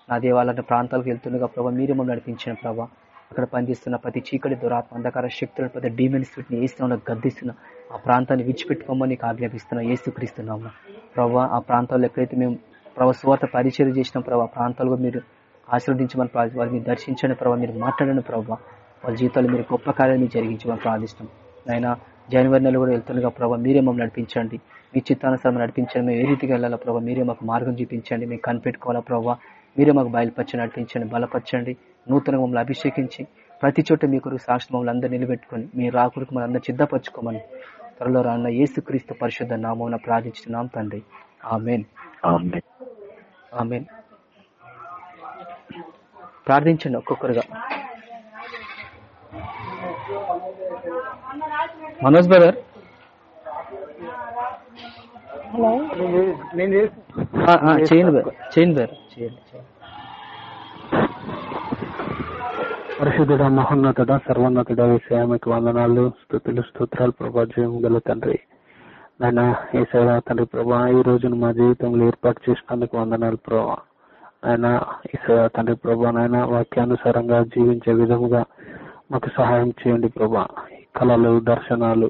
నా దేవాలంటే ప్రాంతాలకు వెళ్తుండగా ప్రభా మీరు మమ్మల్ని నడిపించిన ప్రభా. అక్కడ పనిచేస్తున్న ప్రతి చీకటి దురాత్మ అంధకార శక్తులను ప్రతి డీమెన్స్ వీటిని ఏస్తున్నా గద్దిస్తున్నా ఆ ప్రాంతాన్ని విడిచిపెట్టుకోమని నీకు ఆజ్ఞాపిస్తున్నా ఏసుక్రీస్తున్నాము ప్రభా ఆ ప్రాంతాల్లో ఎక్కడైతే మేము ప్రభావ స్వార్థ పరిచయం చేసిన ప్రభావ ఆ మీరు ఆశీర్వదించమని ప్రార్థి వారిని మీరు దర్శించండి ప్రభావ మీరు మాట్లాడండి ప్రభావ వాళ్ళ జీవితాలు మీరు గొప్ప కార్యాలు మీరు జరిగించమని ప్రార్థిస్తాం ఆయన జనవరి నెల కూడా వెళ్తుండగా ప్రభావ మీరే మమ్మల్ని నడిపించండి. మీ చిత్తానుసారం నడిపించండి. మేము ఏ రీతికి వెళ్ళాలా ప్రభావ మీరే మాకు మార్గం చూపించండి. మేము కనిపెట్టుకోవాలా ప్రభావ మీరే మాకు బయలుపరచండి నడిపించండి బలపరచండి నూతనంగా మమ్మల్ని అభిషేకించి ప్రతి చోట మీ కొరకు సాక్షి మమ్మల్ని అందరూ నిలబెట్టుకొని మీ రాకుడికి మమ్మల్ని అందరూ సిద్ధపరచుకోమని త్వరలో రాన్న యేసుక్రీస్తు పరిశుద్ధ నామం ప్రార్థించున్నాం తండ్రి. ఆమెన్. ఆమేన్. ఆమెన్. ప్రార్థించండి ఒక్కొక్కరుగా. మనోజ్ బ్రదర్. హలో. నేను చేసి ఆ, ఆ, చేయండి బేర్ చేయండి బేర్. చేయండి చేయండి. పరిశుద్ధుడ మహోన్నతుడ సర్వోన్నతుడ విషయానికి వందనాలు స్థుతులు స్తోత్రాలు ప్రభా జీవం గల తండ్రి. నాయన ఏసైనా తండ్రి ప్రభా ఈ రోజును మా జీవితంలో ఏర్పాటు చేసినందుకు వందనాలు ప్రభా. ఆయన ఈశ్వర తండ్రి ప్రభా నాయన వాక్యానుసారంగా జీవించే విధముగా మాకు సహాయం చేయండి ప్రభా. కళలు దర్శనాలు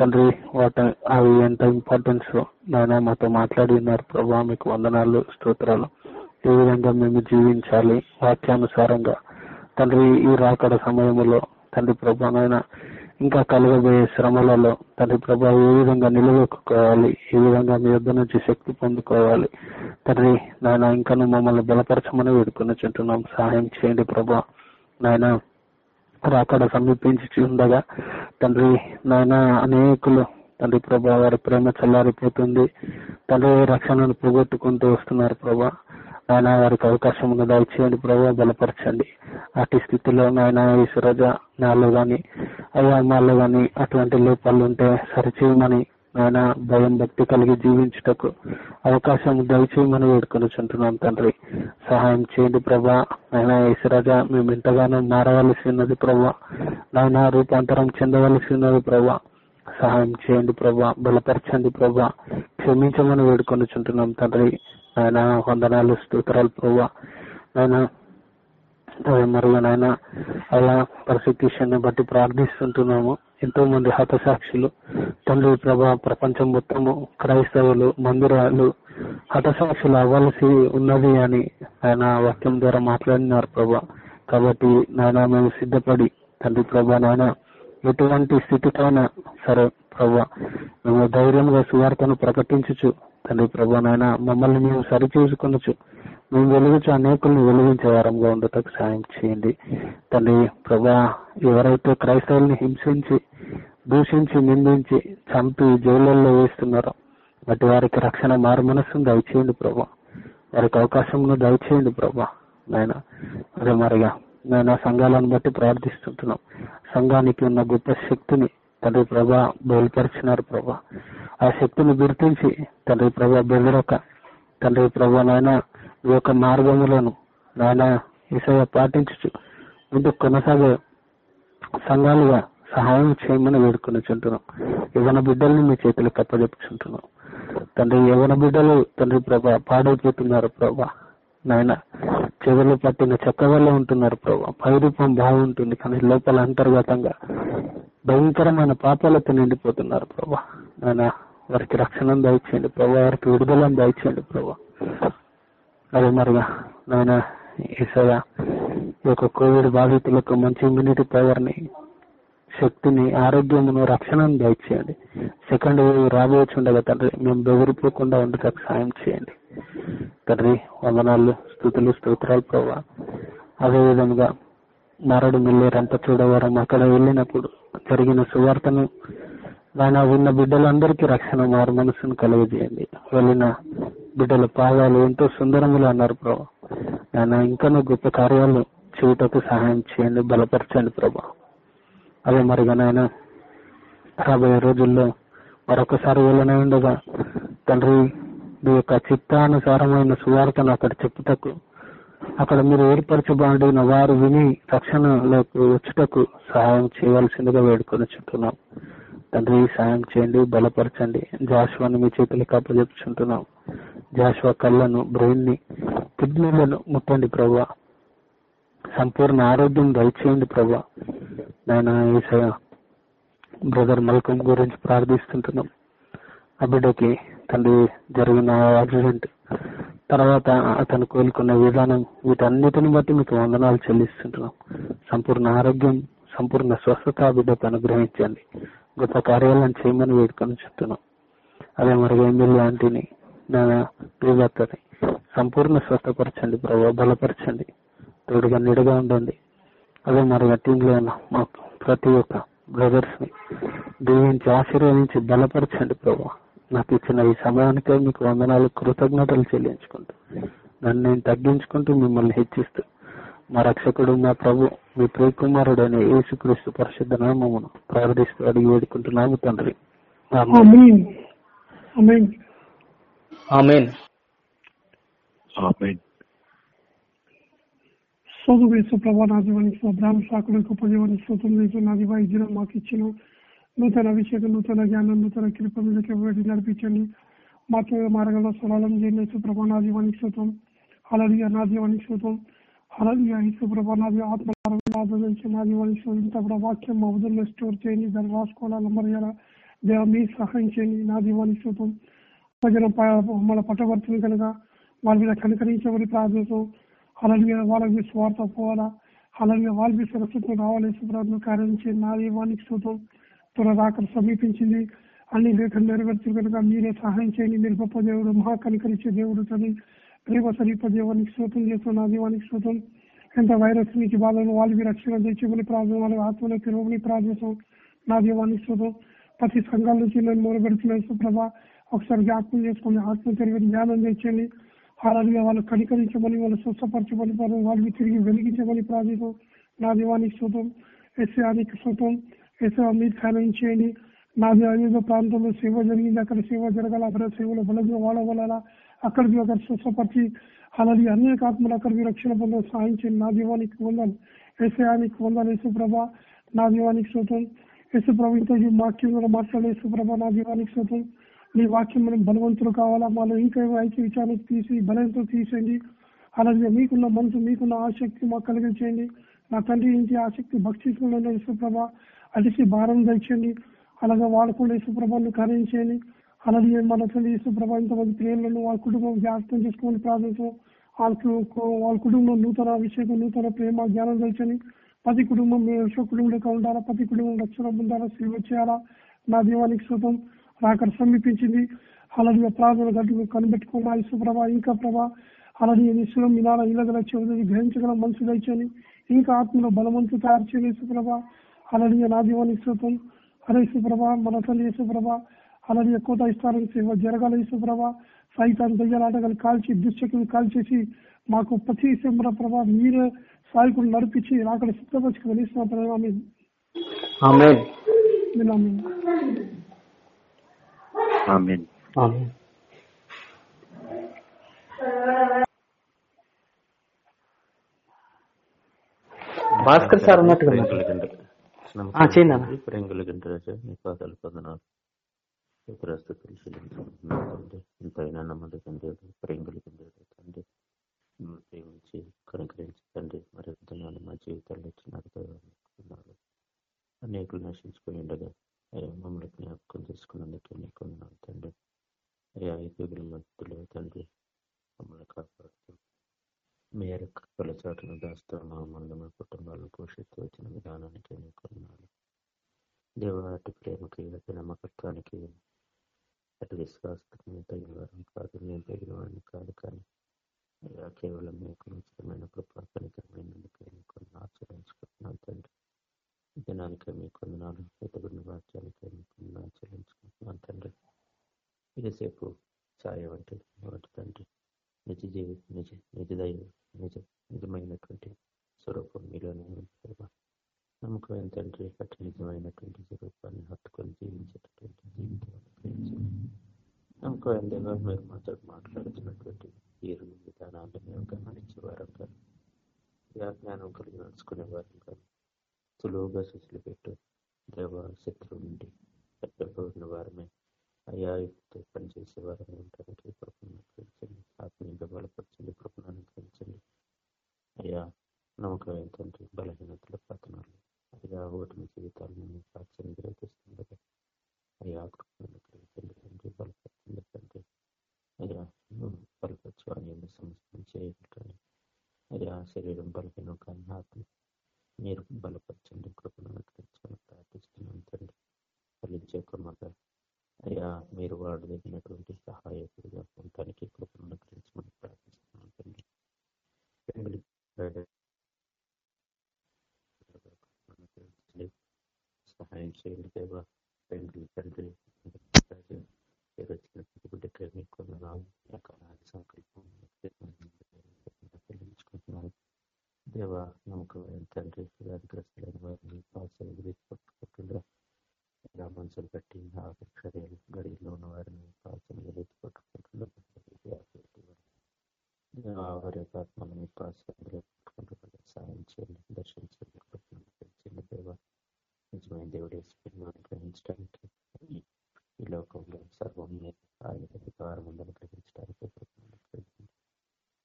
తండ్రి వాటి అవి ఎంత ఇంపార్టెన్స్ నాయన మాతో మాట్లాడి ఉన్నారు ప్రభా మీకు వందనాలు స్తోత్రాలు. ఏ విధంగా మేము జీవించాలి? వాక్యానుసారంగా. తండ్రి ఈ రాకడ సమయంలో తండ్రి ప్రభా నాయన ఇంకా కలగబోయే శ్రమలలో తండ్రి ప్రభా ఏ విధంగా నిలవెక్కుకోవాలి ఏ విధంగా మీ యొద్ద నుంచి శక్తి పొందుకోవాలి? తండ్రి నాయన ఇంకా మమ్మల్ని బలపరచమని వేడుకొని చుంటున్నాం సహాయం చేయండి ప్రభా. నాయన రాకడ సమీపించి ఉండగా తండ్రి నాయన అనేకులు తండ్రి ప్రభా వారి ప్రేమ చల్లారిపోతుంది. తండ్రి రక్షణను పోగొట్టుకుంటూ వస్తున్నారు ప్రభా. నాయన వారికి అవకాశం ఉన్న దయచేయండి ప్రభా బలపరచండి. అటు స్థితిలో నాయన ఈశ్వరజ నాలో గాని అయ్యా మాలో గాని అటువంటి లోపాలు ఉంటే సరిచేయమని నాయన భయం భక్తి కలిగి జీవించుటకు అవకాశం దయచేయమని వేడుకొని చుంటున్నాం తండ్రి. సహాయం చేయండి ప్రభా. నాయన ఈశ్వరజ మేము ఎంతగానో మారవలసి ఉన్నది ప్రభా. నాయన రూపాంతరం చెందవలసి ఉన్నది ప్రభా. సహాయం చేయండి ప్రభా. బలపరచండి ప్రభా. క్షమించమని వేడుకొని చుంటున్నాం తండ్రి. ఆయన వందనాలు స్తోత్రాలు ప్రభా. నాయన అదే మరియు నాయన అలా పర్సిక్యూషన్ బట్టి ప్రార్థిస్తుంటున్నాము. ఎంతో మంది హతసాక్షులు. తండ్రి ప్రభా ప్రపంచం మొత్తము క్రైస్తవులు మందిరాలు హతసాక్షులు అవ్వాల్సి ఉన్నది అని ఆయన వాక్యం ద్వారా మాట్లాడినారు ప్రభా. కాబట్టి నాయన మేము సిద్ధపడి తండ్రి ప్రభా నాయన ఎటువంటి స్థితితోనైనా సరే ప్రభా మేము ధైర్యంగా సువార్తను ప్రకటించచ్చు తండ్రి ప్రభు నాయన మమ్మల్ని మేము సరిచూసుకొనొచ్చు. మేము వెలుగుచు అనేకుల్ని వెలిగించే వారంగా ఉండటకు సాయం చేయండి. తండ్రి ప్రభా ఎవరైతే క్రైస్తవుల్ని హింసించి దూషించి నిందించి చంపి జైళ్ళల్లో వేస్తున్నారో అటు వారికి రక్షణ మారు మనస్సును దయచేయండి ప్రభా. వారికి అవకాశంను దయచేయండి ప్రభా నాయన. అదే మరిగా నేను సంఘాలను బట్టి ప్రార్థిస్తుంటున్నాం. సంఘానికి ఉన్న గొప్ప శక్తిని తండ్రి ప్రభా బయలుపరిచినారు ప్రభా. ఆ శక్తిని గుర్తించి తండ్రి ప్రభా బెదరక తండ్రి ప్రభా నాయన ఈ యొక్క మార్గములను నాయన ఈసయ పాటించు ముందుకు కొనసాగే సంఘాలుగా సహాయం చేయమని వేడుకొని చుంటున్నాం. యవన బిడ్డల్ని మీ చేతులకు అప్పచెప్పుచుంటున్నాం తండ్రి యవన బిడ్డలు తండ్రి ప్రభా పాడైపోతున్నారు ప్రభా. నాయన చెవులు పట్టిన చెక్క వల్ల ఉంటున్నారు ప్రభా. పైరూపం బాగుంటుంది కానీ లోపల అంతర్గతంగా భయంకరమైన పాపాలతో నిండిపోతున్నారు ప్రభా. నాయన వారికి రక్షణ దయచేయండి ప్రభా. వారికి విడుదల దయచేయండి ప్రభా. అదే మరిగా నాయన ఈసారి ఈ యొక్క కోవిడ్ బాధితులకు మంచి ఇమ్యూనిటీ పవర్ని శక్తిని ఆరోగ్యమును రక్షణను దయచేయండి. సెకండ్ వేవ్ రాబోచుండగా తండ్రి మేము బెదిరిపోకుండా ఉండటం సాయం చేయండి. తండ్రి వందనాలు స్థుతులు స్తోత్రాలు ప్రభా. అదేవిధంగా నారడు మిల్లేరంత చూడవరం. అక్కడ వెళ్ళినప్పుడు జరిగిన సువార్తను ఆయన విన్న బిడ్డలందరికీ రక్షణ మారు మనసును కలుగజేయండి. వెళ్ళిన బిడ్డల పాదాలు ఎంతో సుందరములు అన్నారు ప్రభా. ఆయన ఇంకనూ గొప్ప కార్యాలు చేయుటకు సహాయం చేయండి బలపరచండి ప్రభా. అదే మరిగా నాయన రాబోయే రోజుల్లో మరొకసారి వెళ్ళనే ఉండగా తండ్రి మీ యొక్క చిత్తానుసారమైన సువార్తను అక్కడ చెప్పుటకు అక్కడ మీరు ఏర్పరచబడిన వారు విని రక్షణలోకి వచ్చుటకు సహాయం చేయవలసిందిగా వేడుకొని చుంటున్నాం. తండ్రి సహాయం చేయండి బలపరచండి. జాషువాని మీ చేతులకు అప్పచెప్పుచుంటున్నాం జాషువా కళ్ళను బ్రెయిన్ని కిడ్నీలను ముట్టండి ప్రభా సంపూర్ణ ఆరోగ్యం దయచేయండి ప్రభా నేను ఏసయ బ్రదర్ మల్కం గురించి ప్రార్థిస్తుంటున్నాం. ఆ బిడ్డకి తండ్రి జరిగిన యాక్సిడెంట్ తర్వాత అతను కోలుకున్న విధానం వీటన్నిటిని బట్టి మీకు వందనాలు చెల్లిస్తుంటున్నాం. సంపూర్ణ ఆరోగ్యం సంపూర్ణ స్వస్థత బిడ్డకు అనుగ్రహించండి. గొప్ప కార్యాలను చేయమని వేడుకొని చెప్తున్నాం. అదే మరి ఎమ్మెల్యే ఆంటీని నా ప్రియభర్తని సంపూర్ణ స్వస్థపరచండి ప్రభావ బలపరచండి. తోడుగా నిడగా ఉండండి. అదే మరి టీంలో ఉన్న మా ప్రతి ఒక్క బ్రదర్స్ని దీవించి ఆశీర్వదించి బలపరచండి ప్రభావ నాకు ఇచ్చిన ఈ సమయానికే మీకు వందనాలు కృతజ్ఞతలు చెల్లించుకుంటూ నన్ను నేను తగ్గించుకుంటూ మిమ్మల్ని హెచ్చిస్తూ మా రక్షకుడు మా ప్రభు మీ ప్రియకుమారుడు అనే యేసుక్రీస్తు పరిశుద్ధ నామమును ప్రార్థిస్తూ అడిగి వేడుకుంటున్నాము తండ్రి. ఆమేన్. ఆమేన్. ఆమేన్. ఆమెన్. ఆమేన్. సోదు వేసు ప్రభా నా జీవానికి బ్రాహ్మ శాఖలు గొప్ప జీవానికి స్తోత్రం చేసి నా దివా ఈ దినం మాకు ఇచ్చిన నూతన అభిషేకం నూతన జ్ఞానం నూతన కృప మీదకి ఎవరి నడిపించండి. మాతో మార్గంలో సరళం చేయండి ప్రభా నా జీవానికి శోతం అలలియ నా జీవానికి శోతం అలలియ ఇసు ప్రభా నా ఆత్మ ఆదరించి నా జీవానికి స్తోత్రం. వాక్యం మా ఉదయం స్టోర్ చేయండి దాన్ని రాసుకోవాలా మర్యాద దేవ మీ సహాయం చేయండి నా జీవానికి శోతం ప్రజలు మన పట్టవర్తులు కనుక వాళ్ళ మీద కనికరించమని ప్రార్థనతో అలాగే వాళ్ళకి స్వార్థ పోవాలా? అలాగే వాళ్ళకి సురక్షితం రావాలి? సుప్రార్థన కార్యం చేయండి నా దీవానికి శోతం త్వర రాకడ సమీపించింది. అన్ని లేఖలు నెరవేర్చు కనుక మీరే సహాయం చేయండి. మీరు గొప్ప దేవుడు మహాకనికరించే దేవుడు తల్లి ప్రేమ సమీప దేవానికి శ్రోతం చేస్తున్న నా దీవానికి శ్రోతం ఎంత వైరస్ నుంచి బాధలు వాళ్ళకి రక్షణ తెచ్చుకుని ప్రార్థన వాళ్ళ ఆత్మలో తిరుగుని ప్రార్థిస్తాం నా దీవానికి శ్రోతం ప్రతి సంఘాల నుంచి నేను మొదలుపెడుతున్నాను సుప్రభ ఒకసారి జ్ఞాపకం చేసుకుని ఆత్మ తిరిగి జ్ఞానం తెచ్చండి అలాగే వాళ్ళు కనికరించమని వాళ్ళు స్వస్థపరచమని వాళ్ళకి తిరిగి వెలిగించమని ప్రార్థిస్తాం నా దీవానికి శ్రోతం ఎస్ఆనికి శ్రోతం ఎస్ఆ మీరు సహాయం చేయండి మాది ఏదో ప్రాంతంలో సేవ జరిగింది అక్కడ సేవ జరగాల అక్కడ సేవలు బలంగా వాడవలాలా అక్కడ అక్కడ స్వస్థపరిచి అలాగే అనేక ఆత్మలు అక్కడికి రక్షణ పొంద సహాయం చేయండి నా దీవానికి వందాలి ఏసయానికి వందాలి యేసుప్రభ నా దీవానికి శోతం యేసుప్రభ ఇంత వాక్యం కూడా మాట్లాడే యేసుప్రభ నా దీవానికి శోతం నీ వాక్యం మనం బలవంతులు కావాలా మాలో ఇంకా ఐక్య విచారానికి తీసి బలంతో తీసేయండి అలాగే మీకున్న మనసు మీకున్న ఆసక్తి మాకు కలిగించేయండి నా తండ్రి ఇంటి ఆసక్తి భక్తి యేసుప్రభ అడిసి భారం దంచండి. అలాగే వాళ్ళకుండా యేసుప్రభాన్ని కరించండి అలాగే మన తండ్రి యేసుప్రభ ఇంతమంది ప్రేమలను వాళ్ళ కుటుంబం జ్ఞాపకం చేసుకోమని ప్రార్థించు వాళ్ళకు వాళ్ళ కుటుంబం నూతన అభిషేకం నూతన ప్రేమ జ్ఞానం దంచండి. ప్రతి కుటుంబం మీ విశ్వ కుటుంబంలో ఉండాలా? ప్రతి కుటుంబం రక్షణ పొందాలా? సేవ చేయాలా? నా దీవానికి శుతం రాకడ సమీపించింది. అలాగే ప్రార్థన గట్టు కనిపెట్టుకున్న యేసుప్రభ? ఇంకా ప్రభా అలాగే నిశ్చలం వినాల ఇళ్ళగల చెవులని గ్రహించగల మనసు దయచని ఇంకా ఆత్మలో బలవంతు తయారు చేయని యేసుప్రభ. అలాగే నా దీవానికి శుతం హరే యేసుప్రభ మన తల్లి యేసుప్రభ అలాగే ఎక్కువ ఇస్తారని సేవ జరగాల యేసుప్రభ సైతాన్ని దయ్యాలాటగాలు కాల్చి దుశ్చకులు కాల్చేసి మాకు ప్రతి శంభర ప్రభా మీరే సాయకులు నడిపించి అక్కడ సిద్ధపరచుకు ఆమేన్. ఆమెన్. భాస్కర్ సార్ ఉన్నట్టుగా చేయండి. ప్రేంగుల గంట రాజా మీ పాదాలు పొందనాలు ప్రస్తుతులు చెల్లించుకుంటున్నాను ఇంతైనా నమ్మకం లేదు ప్రేంగుల గంట తండ్రి ప్రేమించి కనుకరించి తండ్రి మరి దినాలు మా జీవితాల్లో ఇచ్చినారు అనేకులు నశించుకుని ఉండగా అయ్యా మమ్మల్ని జ్ఞాపకం చేసుకున్నందుకు నీకు తండ్రి అయ్యా ఐదుగుల మధ్యలో తండ్రి మమ్మల్ని కాపాడుతూ మీరు కృపల చోట్ల దాస్తూ మా మా కుటుంబాలను పోషిస్తూ వచ్చిన విధానానికి నీకు దేవాటి అటు ప్రేమకి అటు నమ్మకత్వానికి అటు విశ్వాసకి తగిన వారం కాదు. నేను తగిన వాడిని కాదు కానీ అయ్యా కేవలం మీకు ఉచితమైన కృప కనికరమైనందుకు ఆచరించుకుంటున్నాను తండ్రి. దినానికి మీకు కొందనాలు ఎదుగున్న వాక్యానికి మీకు ఆచరించుకుంటున్నాను తండ్రి. ఇదిసేపు సాయం అంటే వాటి తండ్రి. నిజ జీవి నిజ నిజ దైవం నిజ నిజమైనటువంటి స్వరూపం మీలోనే ఉంది ప్రభా. నమ్మకమైన తండ్రి అటు నిజమైనటువంటి స్వరూపాన్ని హత్తుకొని జీవించేటటువంటి జీవితం అనుగ్రహించండి. నమ్మకమైన దేవ మీరు మాతో మాట్లాడుతున్నటువంటి తీరు విధానాన్ని మేము గమనించే వారంగా జ్ఞానం కలిగి నడుచుకునే వారంగా సులువుగా శిశులు పెట్టు దేవ శత్రువు నుండి తప్పిపోయిన వారమే అయ్యా ఇప్పుడు పనిచేసే వారమే ఉండడానికి కృపను అనుగ్రహించండి ఆత్మీయంగా బలపరచండి కృపను అనుగ్రహించండి అయ్యా నమ్మకమైన తండ్రి బలహీనతల పతనాలు అయ్యా ఓటమి జీవితాలను మీ సాక్ష్యం గ్రహిస్తుండగా అయ్యా కృపను అనుగ్రహించండి తండ్రి బలపరచండి తండ్రి అయ్యా నువ్వు బలపరచు అని సమస్యను చేయగలరని అయ్యా శరీరం బలహీనం కానీ ఆత్మ మీరు బలపరచండి కృపను అనుగ్రహించమని ప్రార్థిస్తున్నాను తండ్రి ఫలించే క్రమంగా అయ్యా మీరు వాడదగినటువంటి సహాయకుడిగా ఉండటానికి కృపను అనుగ్రహించమని ప్రార్థిస్తున్నాను తండ్రి పెంగులి అనుగ్రహించండి. సహాయం చేయండి దేవా పెంగులి తండ్రి రాజు, మీరు వచ్చిన ప్రతి బిడ్డకే మీకు వందనాలు. మీ యొక్క ఆది సంకల్పం చెల్లించుకుంటున్నాను దేవా తండ్రి వ్యాధిగ్రస్తులైన వారిని పాసలు పట్టుకుంటుండగా ఇలా మనసులు పెట్టి ఆఖరి చర్యలు గడిలో ఉన్న వారిని పాసలు ఎత్తి పట్టుకుంటున్నారు వారి యొక్క ఆత్మను మీ ప్రాసంలో పెట్టుకుంటున్నారు సాయం చేయండి దర్శించండి కృపను దేవ. నిజమైన దేవుడు వేసుకున్నాను గ్రహించడానికి ఈ- లోకంలో సర్వం ఆయన అధికారం ఉందని గ్రహించడానికి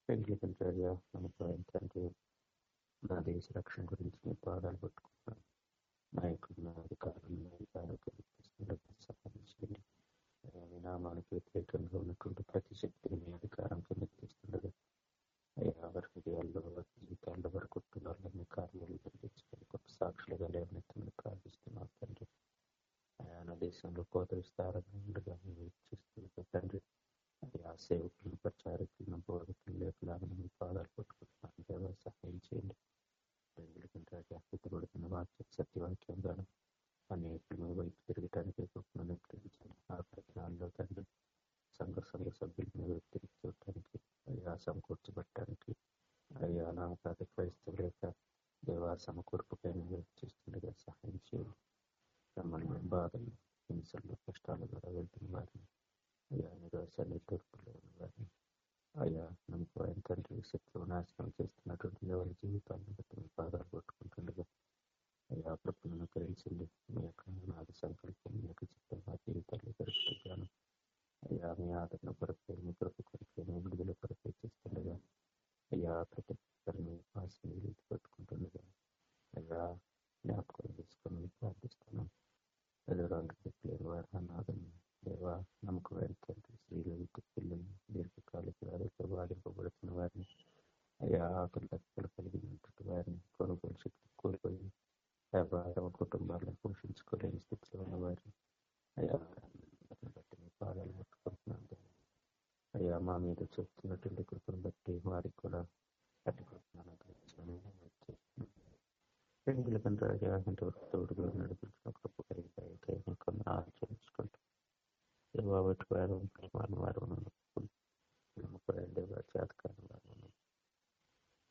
పెంచుకుంటారుగా మనకు దేశ రక్షణ గురించి మీ పాదాలు పట్టుకున్నాను నాయకుడు నా అధికారం నా అధికారం సహాయం వ్యతిరేకంగా ఉన్నటువంటి ప్రతి శక్తిని మీ అధికారం కింద తీస్తుండగా అయ్యా వారి హృదయాల్లో వారి జీవితాల్లో వారి కుటుంబాల్లో మీ కార్యాలు జరిగించుకొని గొప్ప సాక్షులుగా లేవనెత్తమని ప్రార్థిస్తున్నారు తండ్రి. ఆయా దేశంలో కోత አገኘሁ የሚሰለፍ በሽታ ለመራበል ድማት የአእምሮ ያሰለበት పెంగుల కంటే తోడుగా నడిపించిన కృప కలిగితే కొన్ని ఆచరించుకుంటాం బాబట్టి వారు వారిని వారు నమ్మకం దేవ చేతకాని వారు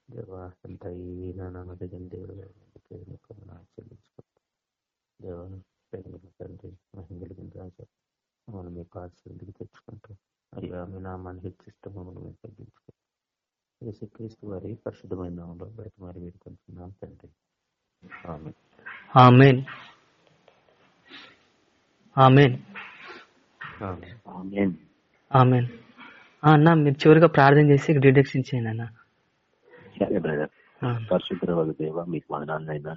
దేవా ఎంత దేవుడు కొన్ని ఆచరించుకుంటూ దేవ పెంగుల తండ్రి మహిళగిన రాజా మమ్మల్ని మీ పాఠశాలకి తెచ్చుకుంటూ అయ్యా మీ నామాన్ని హెచ్చిస్తూ మమ్మల్ని మేము తగ్గించుకుంటాం యేసుక్రీస్తు వారి పరిశుద్ధమైన నామంలో బయట మరి వేడుకుంటున్నాం తండ్రి. ఆమెన్. ఆమెన్. ఆమెన్. ఆమెన్. ఆ, అన్న మీరు చివరిగా ప్రార్థన చేసి డిడక్షన్ చేయండి అన్న. సరే బ్రదర్. పరిశుద్ధుల దేవ మీకు వందనాలనైనా.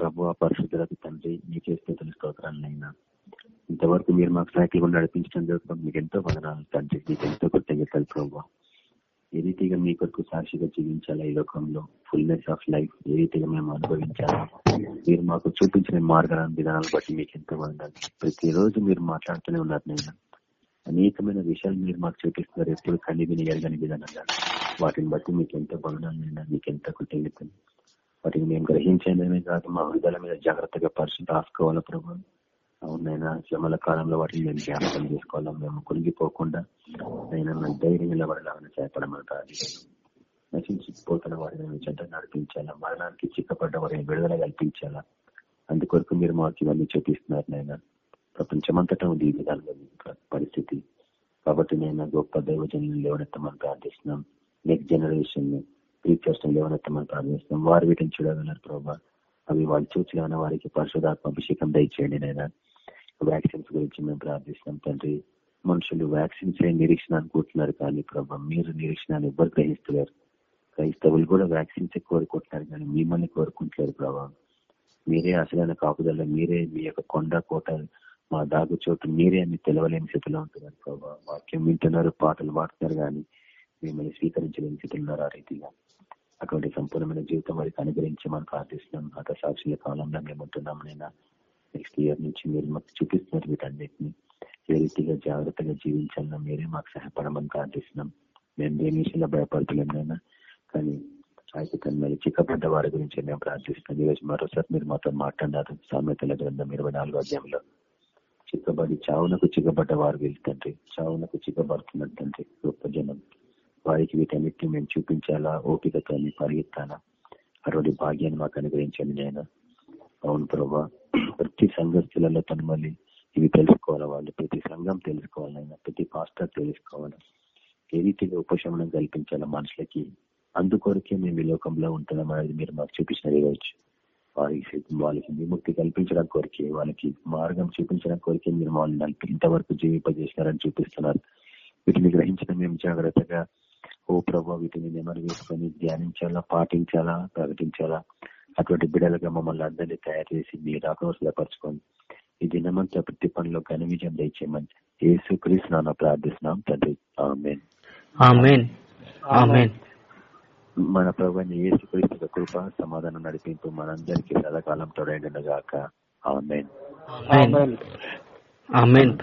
ప్రభు పరిశుద్ధులకు తండ్రి మీకే స్థితులు స్తోత్రాలనైనా. ఇంతవరకు మీరు మాకు సైకిల్ కూడా నడిపించడం జరుగుతుంది. మీకు ఎంతో వందనాలు తండ్రి. మీకు ఎంతో కృతజ్ఞతలు ప్రభు. ఏ రీతిగా మీ కొరకు సాక్షిగా జీవించాలా ఈ లోకంలో? ఫుల్నెస్ ఆఫ్ లైఫ్ ఏ రీతిగా మేము అనుభవించాలా? మీరు మాకు చూపించిన మార్గాలను విధానాలు బట్టి మీకు ఎంతో వందనాలు. ప్రతిరోజు మీరు మాట్లాడుతూనే ఉన్నారు నేను. అనేకమైన విషయాలు మీరు మాకు చూపిస్తున్నారు. ఎప్పుడు కని విని ఎరగని విధానంగా వాటిని బట్టి మీకు ఎంతో బంధనాలైనా మీకు ఎంత కృతజ్ఞతలు. వాటిని మేము గ్రహించేదమే కాదు మా హృదయాల మీద జాగ్రత్తగా పరిశుద్ధ రాసుకోవాలా ప్రభు? అవునైనా శ్రమల కాలంలో వాటిని మేము జ్ఞాపకం చేసుకోవాలా? మేము కురిగిపోకుండా అయినా మేము ధైర్యం నిలబడలాగా చేపడమని ప్రార్థిస్తున్నాం. నశించిపోతున్న వారిని మేము చెడ్డ నడిపించాలా? మరణానికి చిక్కపడ్డ వారిని విడుదల కల్పించాలా? అందుకొరకు మీరు మాకు ఇవన్నీ చూపిస్తున్నారు నాయన. ప్రపంచమంతటా ఉంది ఈ విధాలుగా పరిస్థితి. కాబట్టి నేను గొప్ప దైవజనులు లేవనెత్తమని ప్రార్థిస్తున్నాం. నెక్స్ట్ జనరేషన్ని లేవనెత్తమని ప్రార్థిస్తున్నాం. వారు వీటిని చూడగలరు ప్రభా. అవి వాళ్ళు చూసిన వారికి పరిశుధాత్మ అభిషేకం దయచేయండి నేను వ్యాక్సిన్స్ గురించి మేము ప్రార్థిస్తున్నాం తండ్రి. మనుషులు వ్యాక్సిన్స్ ఏ నిరీక్షణ అనుకుంటున్నారు కానీ ప్రభా మీరు నిరీక్షణ ఎవ్వరు గ్రహిస్తున్నారు క్రైస్తవులు కూడా వ్యాక్సిన్స్ కోరుకుంటున్నారు కానీ మిమ్మల్ని కోరుకుంటున్నారు ప్రభా. మీరే అసలైన కాపుదల మీరే మీ యొక్క కొండ కోట మా దాగు చోటు మీరే అని తెలవలేని స్థితిలో ఉంటున్నారు ప్రభావ వాక్యం వింటున్నారు పాటలు పాడుతున్నారు కానీ మిమ్మల్ని స్వీకరించలేని స్థితిలో ఉన్నారు ఆ రీతిగా. అటువంటి సంపూర్ణమైన జీవితం వారికి అనుగ్రహించి మనం ప్రార్థిస్తున్నాం. అత సాక్షుల కాలంలో మేము ఉంటున్నాం నేను. నెక్స్ట్ ఇయర్ నుంచి మీరు మాకు చూపిస్తున్నారు వీటన్నిటిని. ఏ రీతిగా జాగ్రత్తగా జీవించాలన్నా మీరే మాకు సహాయపడమని ప్రార్థిస్తున్నాం. మేము దేని విషయంలో భయపడతలేమైనా కానీ అయితే మరి చిక్కబడ్డ వారి గురించి మేము ప్రార్థిస్తున్నాం. ఈరోజు మరోసారి మీరు మాతో మాట్లాడారు. సామెతల గ్రంథం ఇరవై నాలుగో అధ్యాయంలో. చిక్కబడి చావునకు చిక్కబడ్డ వారు వెళ్తండ్రి చావునకు చిక్కబడుతున్నట్టు తండ్రి గొప్ప జనం. వారికి వీటన్నిటిని మేము చూపించాలా? ఓపికతో పరిగెత్తాలా? అటువంటి భాగ్యాన్ని మాకు అనుగ్రహించండి నేను అవును ప్రభా. ప్రతి సంఘస్థులలో తను మళ్ళీ ఇవి తెలుసుకోవాలి? వాళ్ళు ప్రతి సంఘం తెలుసుకోవాలైనా ప్రతి పాస్టర్ తెలుసుకోవాలి? ఏ రీతిగా ఉపశమనం కల్పించాలి మనుషులకి? అందుకొరకే మేము ఈ లోకంలో ఉంటున్నాం అనేది మీరు మాకు చూపించినది ఈరోజు వారికి వాళ్ళకి విముక్తి కల్పించడం కోరికే వాళ్ళకి మార్గం చూపించడం కోరికే మీరు వాళ్ళని నలిపి ఇంతవరకు జీవింపజేసినారని చూపిస్తున్నారు. వీటిని గ్రహించడం మేము జాగ్రత్తగా. ఓ ప్రభావ వీటిని నెమరు వేసుకొని ధ్యానించాలా? పాటించాలా? ప్రకటించాలా? అటువంటి బిడలుగా మమ్మల్ని అందరినీ తయారు చేసి మీరు ఆక్రోశపరచుకోండి ఈ దినమంతా ప్రతి పనిలో ఘన విజయం దయచేయమని ఏసు క్రీస్తున్నా ప్రార్థిస్తున్నాం తండ్రి. మన ప్రభు ఏసు క్రీస్తు కృప సమాధానం నడిపింపు మనందరికీ సదాకాలం తోడైండుగాక ఆమెన్. ఆమెన్.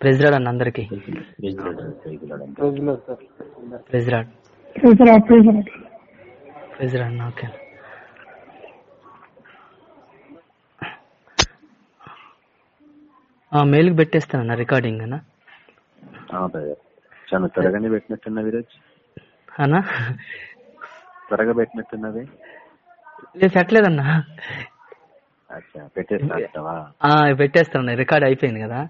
ప్రెసిడెంట్ అన్న అందరికి. ప్రేసరా ప్రేసరా ప్రెసిడెంట్ ఓకే. మెయిల్కి పెట్టేస్తానన్న రికార్డింగ్ అన్న. చాలా త్వరగానే పెట్టినట్టున్నా విరోజ్. అన్నా? త్వరగా పెట్టినట్టున్నది లేదు పెట్టలేదన్నా. అచ్చా పెట్టేస్తా అంటావా ఆ, పెట్టేస్తాను రికార్డ్ అయిపోయింది కదా.